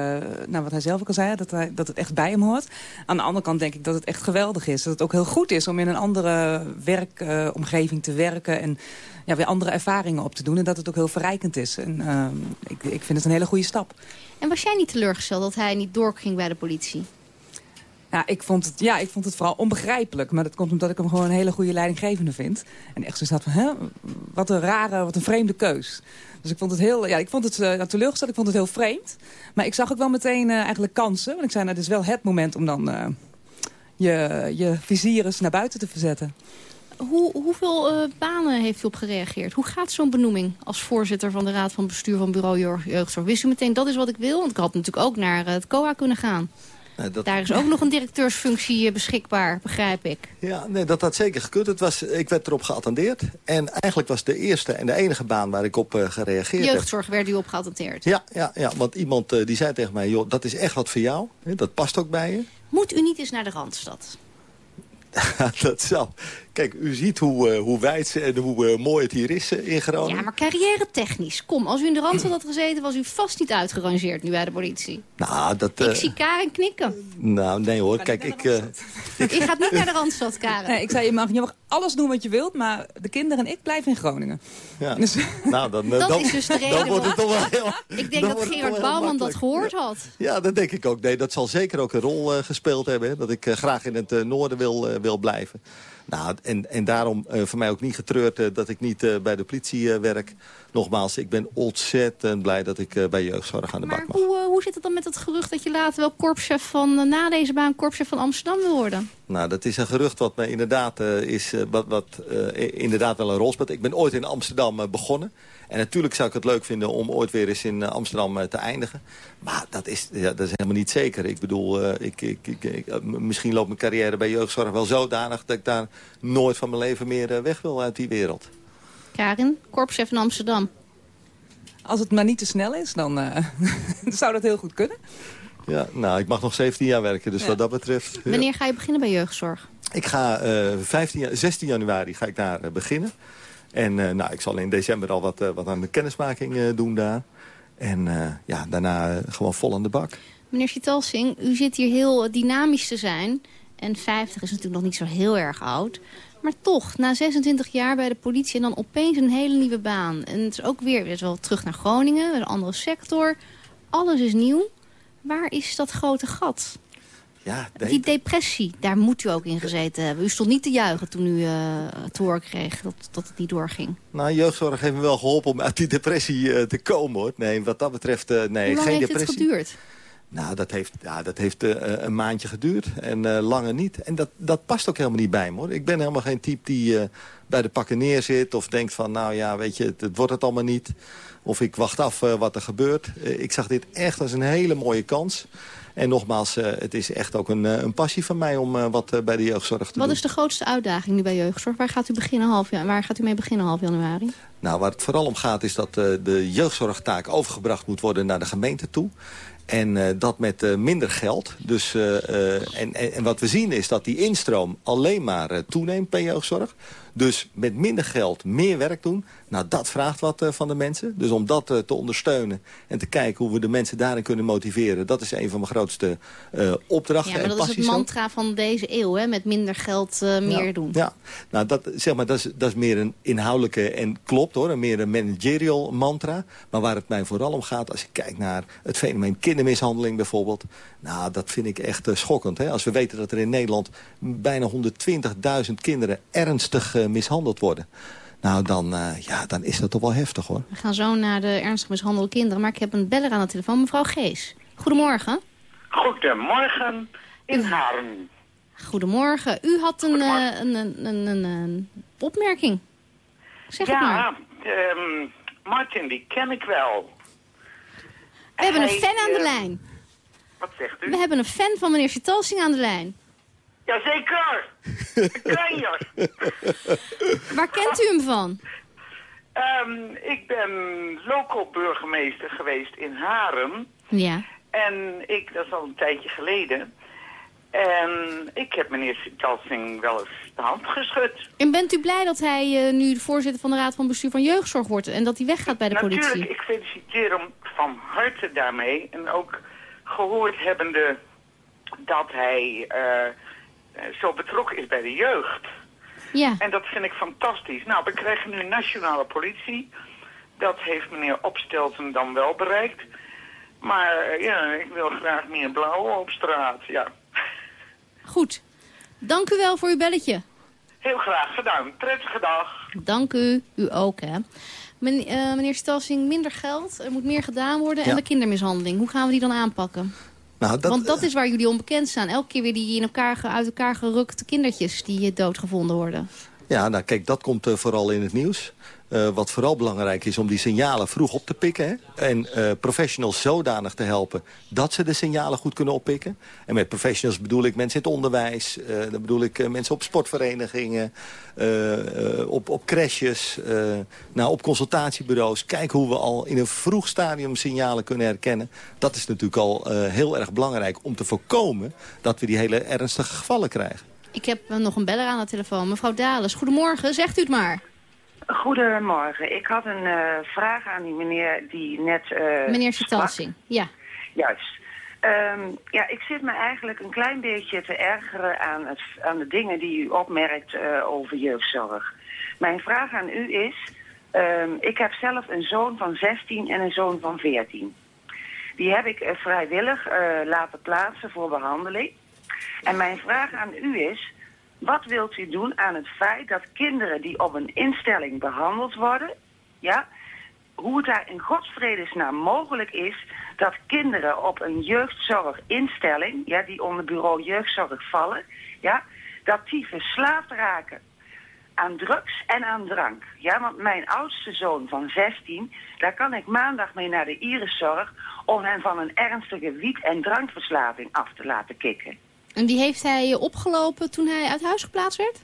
S21: nou wat hij zelf ook al zei, dat, hij, dat het echt bij hem hoort. Aan de andere kant denk ik dat het echt geweldig is. Dat het ook heel goed is om in een andere werkomgeving uh, te werken. En ja, weer andere ervaringen op te doen. En dat het ook heel verrijkend is. En ik, ik vind het een hele goede stap.
S19: En was jij niet teleurgesteld dat hij niet doorging bij de politie?
S21: Ja ik, vond het, ja, ik vond het vooral onbegrijpelijk. Maar dat komt omdat ik hem gewoon een hele goede leidinggevende vind. En echt zo staat van, hè, wat een rare, wat een vreemde keus. Dus ik vond het heel, ja, ik vond het uh, teleurgesteld, ik vond het heel vreemd. Maar ik zag ook wel meteen uh, eigenlijk kansen. Want ik zei, nou, is wel het moment om dan uh, je, je vizier naar buiten te verzetten.
S19: Hoe, hoeveel banen heeft u op gereageerd? Hoe gaat zo'n benoeming als voorzitter van de Raad van Bestuur van Bureau Jeugdzorg? Wist u meteen, dat is wat ik wil? Want ik had natuurlijk ook naar het COA kunnen gaan.
S20: Nee, dat...
S19: Daar is ook nog een directeursfunctie beschikbaar, begrijp ik.
S20: Ja, nee, dat had zeker gekund. Het was, ik werd erop geattendeerd. En eigenlijk was de eerste en de enige baan waar ik op uh, gereageerd heb.
S19: Jeugdzorg werd u op geattendeerd?
S20: Ja, ja, ja want iemand uh, die zei tegen mij, joh, dat is echt wat voor jou. Dat past ook bij je.
S19: Moet u niet eens naar de Randstad?
S20: dat zou. Kijk, u ziet hoe, uh, hoe wijd en hoe uh, mooi het hier is uh, in Groningen.
S19: Ja, maar carrière technisch. Kom, als u in de Randstad had gezeten... was u vast niet uitgerangeerd nu bij de politie.
S20: Nou, dat...
S19: Ik zie Karen knikken.
S20: Nou, nee hoor. Kijk, ik...
S19: ik ga niet naar de Randstad, Karen.
S21: Nee, ik zei, je mag, je mag alles doen wat je wilt... maar de kinderen en ik blijven in Groningen.
S20: Ja. Dus, nou, dan,
S19: dat
S20: dan,
S19: is dus de reden.
S20: Dan wordt het toch wel heel,
S19: ik denk dat Gerard Bouwman dat gehoord had.
S20: Ja, dat denk ik ook. Nee, dat zal zeker ook een rol gespeeld hebben. Hè, dat ik graag in het noorden wil, wil blijven. Nou, en, en daarom uh, voor mij ook niet getreurd uh, dat ik niet uh, bij de politie werk. Nogmaals, ik ben ontzettend blij dat ik bij jeugdzorg aan de
S19: maar
S20: bak mag.
S19: Hoe, hoe zit het dan met het gerucht dat je later wel korpschef van, na deze baan korpschef van Amsterdam wil worden?
S20: Nou, dat is een gerucht wat me inderdaad, is, wat, wat inderdaad wel een rol speelt. Ik ben ooit in Amsterdam begonnen. En natuurlijk zou ik het leuk vinden om ooit weer eens in Amsterdam te eindigen. Maar dat is, ja, dat is helemaal niet zeker. Ik bedoel, uh, ik, ik, ik, misschien loopt mijn carrière bij jeugdzorg wel zodanig... dat ik daar nooit van mijn leven meer uh, weg wil uit die wereld.
S19: Karin, korpschef in Amsterdam.
S21: Als het maar niet te snel is, dan uh, zou dat heel goed kunnen.
S20: Ja, nou, ik mag nog 17 jaar werken, dus
S19: Ja.
S20: wat dat betreft... ja.
S19: Wanneer ga je beginnen bij jeugdzorg?
S20: Ik ga eh 15, ja- 16 januari ga ik daar eh, beginnen. En eh, nou, ik zal in december al wat, eh, wat aan de kennismaking eh, doen daar. En ja, daarna gewoon vol aan de bak.
S19: Meneer Chitalsing, u zit hier heel dynamisch te zijn. En 50 is natuurlijk nog niet zo heel erg oud. Maar toch, na 26 jaar bij de politie en dan opeens een hele nieuwe baan. En het is ook weer, weer wel terug naar Groningen, een andere sector. Alles is nieuw. Waar is dat grote gat?
S20: Ja,
S19: Die depressie, daar moet u ook in gezeten hebben. U stond niet te juichen toen u uh, te horen kreeg dat, dat het niet doorging.
S20: Nou, jeugdzorg heeft me wel geholpen om uit die depressie uh, te komen, hoor. Nee, wat dat betreft, uh, nee,
S19: Hoe lang
S20: geen
S19: heeft
S20: depressie.
S19: het geduurd?
S20: Nou, dat heeft, ja, dat heeft uh, een maandje geduurd en uh, langer niet. En dat, dat past ook helemaal niet bij me, hoor. Ik ben helemaal geen type die uh, bij de pakken neerzit... of denkt van, nou ja, weet je, het, het wordt het allemaal niet. Of ik wacht af wat er gebeurt. ik zag dit echt als een hele mooie kans. En nogmaals, het is echt ook een, een passie van mij om wat bij de jeugdzorg te
S19: wat
S20: doen.
S19: Wat is de grootste uitdaging nu bij jeugdzorg? Waar gaat u, beginnen half, waar gaat u mee beginnen half januari?
S20: Nou, waar het vooral om gaat is dat de jeugdzorgtaak overgebracht moet worden naar de gemeente toe. En uh, dat met uh, minder geld. Dus, uh, en, en, en, wat we zien is dat die instroom alleen maar toeneemt bij jeugdzorg. Dus met minder geld meer werk doen. Nou, dat vraagt wat van de mensen. Dus om dat te ondersteunen en te kijken hoe we de mensen daarin kunnen motiveren... dat is een van mijn grootste opdrachten
S19: Ja, maar dat is het mantra van deze eeuw, hè? Met minder geld meer
S20: ja,
S19: doen.
S20: Ja, nou, dat, zeg maar, dat, is, dat is meer een inhoudelijke en klopt hoor. Een meer een managerial mantra. Maar waar het mij vooral om gaat, als je kijkt naar het fenomeen kindermishandeling bijvoorbeeld... nou, dat vind ik echt schokkend. Hè? Als we weten dat er in Nederland bijna 120.000 kinderen ernstig mishandeld worden... Nou, dan, uh, ja, dan is dat toch wel heftig, hoor.
S19: We gaan zo naar de ernstig mishandelde kinderen. Maar ik heb een beller aan de telefoon, mevrouw Gees. Goedemorgen.
S22: Goedemorgen in Haren.
S19: Goedemorgen. U had een, uh, een, een, een, een, opmerking. Zeg
S22: ja,
S19: het maar.
S22: Um, Martin, die ken ik wel.
S19: We hebben een fan aan de
S22: eh,
S19: lijn.
S22: Wat zegt u?
S19: We hebben een fan van meneer Vertalsing aan de lijn.
S22: Jazeker! Een kleier!
S19: Waar kent u hem van?
S22: Um, ik ben local burgemeester geweest in Haren.
S19: Ja.
S22: En ik, dat is al een tijdje geleden. En ik heb meneer Talsing wel eens de hand geschud.
S19: En bent u blij dat hij uh, nu de voorzitter van de Raad van Bestuur van Jeugdzorg wordt... en dat hij weggaat bij de
S22: Natuurlijk,
S19: politie?
S22: Natuurlijk, ik feliciteer hem van harte daarmee. En ook gehoord hebbende dat hij uh, zo betrokken is bij de jeugd.
S19: Ja.
S22: En dat vind ik fantastisch. Nou, we krijgen nu nationale politie. Dat heeft meneer Opstelten dan wel bereikt. Maar uh, ja, ik wil graag meer blauwe op straat, ja.
S19: Goed. Dank u wel voor uw belletje.
S22: Heel graag gedaan. Prettige dag.
S19: Dank u. U ook, hè. Men, uh, meneer Stalsing, minder geld. Er moet meer gedaan worden.
S20: Ja.
S19: En de kindermishandeling. Hoe gaan we die dan aanpakken?
S20: Nou, dat,
S19: Want dat is waar jullie onbekend staan. Elke keer weer die in elkaar, uit elkaar gerukte kindertjes die doodgevonden worden.
S20: Ja, nou kijk, dat komt uh, vooral in het nieuws. Uh, wat vooral belangrijk is om die signalen vroeg op te pikken. Hè? En uh, professionals zodanig te helpen dat ze de signalen goed kunnen oppikken. En met professionals bedoel ik mensen in het onderwijs. Uh, dan bedoel ik mensen op sportverenigingen. op, op crashes. nou, op consultatiebureaus. Kijken hoe we al in een vroeg stadium signalen kunnen herkennen. Dat is natuurlijk al heel erg belangrijk om te voorkomen... dat we die hele ernstige gevallen krijgen.
S19: Ik heb nog een beller aan de telefoon. Mevrouw Dales, goedemorgen. Zegt u het maar.
S23: Goedemorgen. Ik had een uh, vraag aan die meneer die net... Uh,
S19: meneer Vertalsing, ja.
S23: Juist. Um, ja, ik zit me eigenlijk een klein beetje te ergeren aan, het, aan de dingen die u opmerkt uh, over jeugdzorg. Mijn vraag aan u is... Um, ik heb zelf een zoon van 16 en een zoon van 14. Die heb ik vrijwillig laten plaatsen voor behandeling. En mijn vraag aan u is... Wat wilt u doen aan het feit dat kinderen die op een instelling behandeld worden... ja, hoe het daar in godsvredesnaam mogelijk is... dat kinderen op een jeugdzorginstelling... ja, die onder bureau jeugdzorg vallen... ja, dat die verslaafd raken aan drugs en aan drank. Ja, want mijn oudste zoon van 16... daar kan ik maandag mee naar de Iriszorg... om hem van een ernstige wiet- en drankverslaving af te laten kicken.
S19: En die heeft hij opgelopen toen hij uit huis geplaatst werd?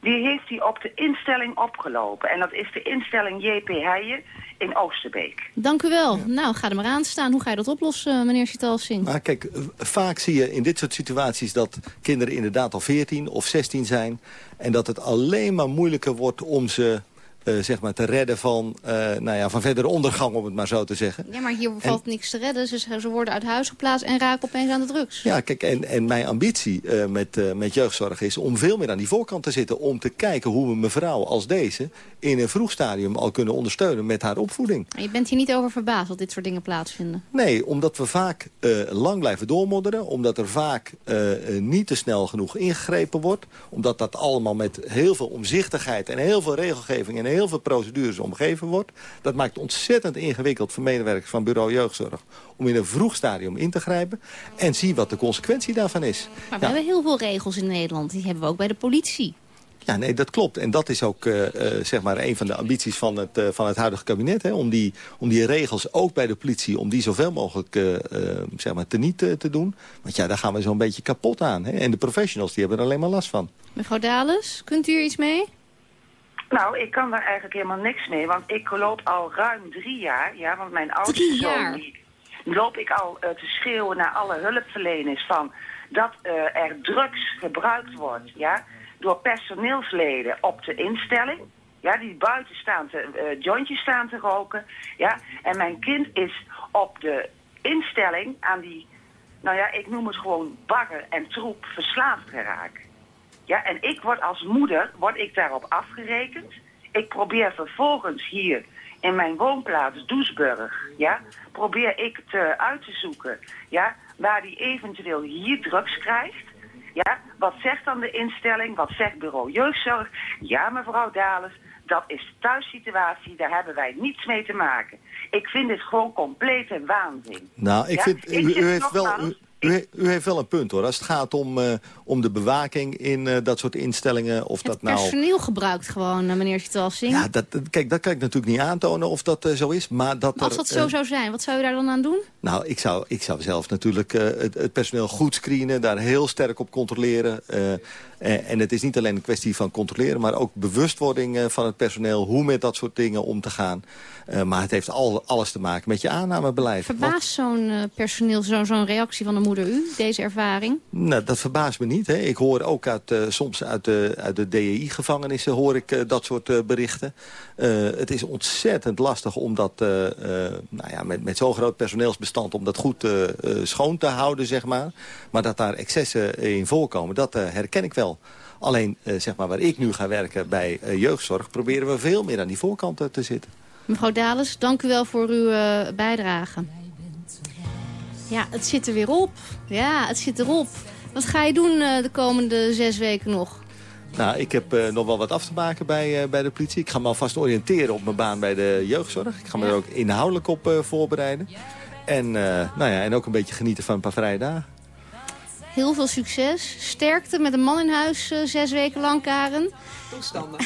S23: Die heeft hij op de instelling opgelopen. En dat is de instelling JP Heijen in Oosterbeek.
S19: Dank u wel. Ja. Nou, ga er maar aan staan. Hoe ga je dat oplossen, meneer Chitalsing?
S20: Maar kijk, vaak zie je in dit soort situaties dat kinderen inderdaad al 14 of 16 zijn. En dat het alleen maar moeilijker wordt om ze eh, zeg maar te redden van, eh, nou ja, van verdere ondergang, om het maar zo te zeggen.
S19: Ja, maar hier valt niks te redden. Ze, ze worden uit huis geplaatst en raken opeens aan de drugs.
S20: Ja, kijk, en, en mijn ambitie eh, met, eh, met jeugdzorg is om veel meer aan die voorkant te zitten. Om te kijken hoe we mevrouw als deze in een vroeg stadium al kunnen ondersteunen met haar opvoeding.
S19: Je bent hier niet over verbaasd dat dit soort dingen plaatsvinden.
S20: Nee, omdat we vaak eh, lang blijven doormodderen. Omdat er vaak eh, eh, niet te snel genoeg ingegrepen wordt. Omdat dat allemaal met heel veel omzichtigheid en heel veel regelgeving en heel veel procedures omgeven wordt. Dat maakt ontzettend ingewikkeld voor medewerkers van bureau jeugdzorg. Om in een vroeg stadium in te grijpen. En zie wat de consequentie daarvan is.
S19: Maar we hebben heel veel regels in Nederland. Die hebben we ook bij de politie.
S20: Ja, nee, dat klopt. En dat is ook eh, eh, zeg maar een van de ambities van het, eh, van het huidige kabinet. Hè, om, die, om die regels ook bij de politie, om die zoveel mogelijk eh, zeg maar teniet te, te doen. Want ja, daar gaan we zo'n beetje kapot aan. Hè. En de professionals die hebben er alleen maar last van.
S19: Mevrouw Dales, kunt u er iets mee?
S23: Nou, ik kan daar eigenlijk helemaal niks mee, want ik loop al ruim drie jaar, ja, want mijn oudste
S19: Drie
S23: zoon, loop ik al eh, te schreeuwen naar alle hulpverleners van dat eh, er drugs gebruikt wordt, ja, door personeelsleden op de instelling. Ja, die buiten staan te, eh, jointjes staan te roken. Ja, en mijn kind is op de instelling aan die, nou ja, ik noem het gewoon bagger en troep verslaafd geraakt. Ja, en ik word als moeder, word ik daarop afgerekend. Ik probeer vervolgens hier in mijn woonplaats Doesburg, ja, probeer ik te uit te zoeken, ja, waar die eventueel hier drugs krijgt. Ja, wat zegt dan de instelling? Wat zegt bureau jeugdzorg? Ja, mevrouw Dales, dat is thuissituatie, daar hebben wij niets mee te maken. Ik vind dit gewoon complete waanzin.
S20: Nou, ik
S23: Ja,
S20: vind, u, u heeft wel, u, u he- u heeft wel een punt hoor. Als het gaat om, eh, om de bewaking in eh, dat soort instellingen. Of dat nou...
S19: Personeel gebruikt gewoon, eh, meneer Chitassing.
S20: Ja, dat, kijk, dat kan ik natuurlijk niet aantonen of dat eh, zo is. Maar dat
S19: Als
S20: er,
S19: dat zo zou zijn, wat zou u daar dan aan doen?
S20: Nou, ik zou, ik zou zelf natuurlijk het, het personeel goed screenen, daar heel sterk op controleren. Eh, en, het is niet alleen een kwestie van controleren, maar ook bewustwording eh, van het personeel, hoe met dat soort dingen om te gaan. Eh, maar het heeft al, alles te maken met je aannamebeleid.
S19: Verbaast zo'n personeel, zo- zo'n reactie van de moeder u, deze ervaring?
S20: Nou, dat verbaast me niet. Hè. Ik hoor ook uit, soms uit de, uit de DEI-gevangenissen hoor ik dat soort berichten. Het is ontzettend lastig om dat nou ja, met, met zo'n groot personeelsbestand... om dat goed schoon te houden, zeg maar. Maar dat daar excessen in voorkomen, dat herken ik wel. Alleen, eh, zeg maar, waar ik nu ga werken bij eh, jeugdzorg... proberen we veel meer aan die voorkant eh, te zitten.
S19: Mevrouw Dales, dank u wel voor uw bijdrage. Ja, het zit er weer op. Ja, het zit erop. Wat ga je doen de komende zes weken nog?
S20: Nou, ik heb nog wel wat af te maken bij, bij de politie. Ik ga me alvast oriënteren op mijn baan bij de jeugdzorg. Ik ga me er ook inhoudelijk op voorbereiden. En, nou ja, en ook een beetje genieten van een paar vrije dagen.
S19: Heel veel succes. Sterkte met een man in huis eh, zes weken lang, Karen.
S21: Toestanden.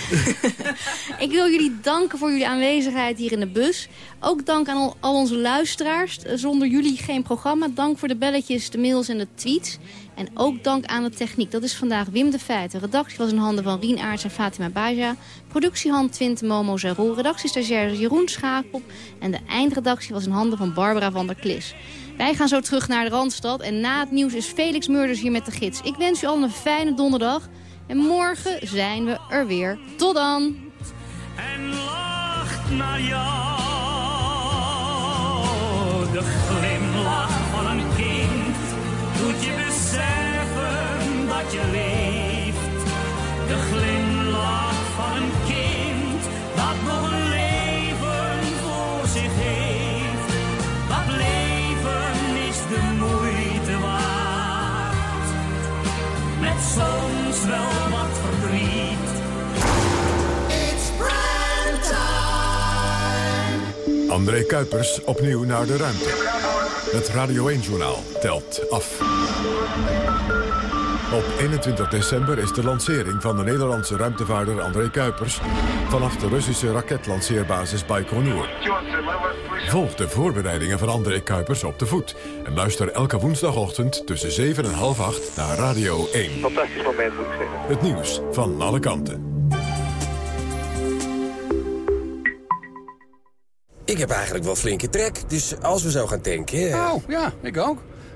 S19: Ik wil jullie danken voor jullie aanwezigheid hier in de bus. Ook dank aan al, al onze luisteraars. Eh, Zonder jullie geen programma. Dank voor de belletjes, de mails en de tweets. En ook dank aan de techniek. Dat is vandaag Wim de Feiten. Redactie was in handen van Rien Aarts en Fatima Baja. Productiehand Twint Momo Zerol. Redactiestagiair Jeroen Schakel. En de eindredactie was in handen van Barbara van der Klis. Wij gaan zo terug naar de Randstad. En na het nieuws is Felix Murders hier met de gids. Ik wens u allen een fijne donderdag. En morgen zijn we er weer. Tot dan!
S11: en lacht naar jou. Soms wel wat verdriet. It's
S1: André Kuipers opnieuw naar de ruimte. Het Radio 1-journaal telt af. Op 21 december is de lancering van de Nederlandse ruimtevaarder André Kuipers... vanaf de Russische raketlanceerbasis Baikonur. Volg de voorbereidingen van André Kuipers op de voet... en luister elke woensdagochtend tussen 7 en half 8 naar Radio 1.
S24: Fantastisch moment, moet ik zeggen.
S1: Het nieuws van alle kanten.
S25: Ik heb eigenlijk wel flinke trek, dus als we zo gaan tanken... eh,
S26: Oh, ja, ik ook.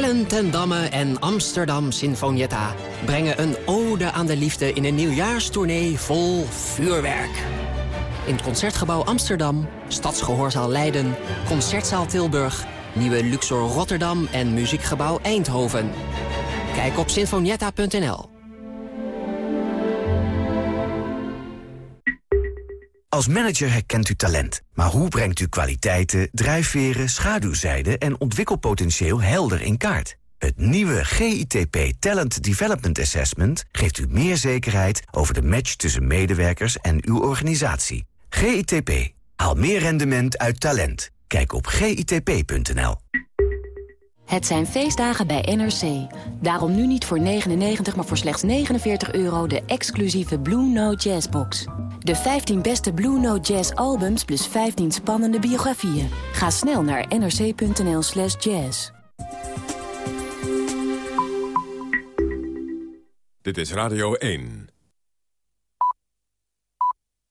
S26: Ellen ten Damme en Amsterdam Sinfonietta brengen een ode aan de liefde in een nieuwjaarstournee vol vuurwerk. In Concertgebouw Amsterdam, Stadsgehoorzaal Leiden, Concertzaal Tilburg, Nieuwe Luxor Rotterdam en Muziekgebouw Eindhoven. Kijk op sinfonietta.nl.
S27: Als manager herkent u talent. Maar hoe brengt u kwaliteiten, drijfveren, schaduwzijden en ontwikkelpotentieel helder in kaart? Het nieuwe GITP Talent Development Assessment geeft u meer zekerheid over de match tussen medewerkers en uw organisatie. GITP. Haal meer rendement uit talent. Kijk op gitp.nl.
S28: Het zijn feestdagen bij NRC. Daarom nu niet voor 99, maar voor slechts 49 euro de exclusieve Blue Note Jazz box. De 15 beste Blue Note Jazz albums plus 15 spannende biografieën. Ga snel naar nrc.nl slash jazz.
S1: Dit is Radio 1.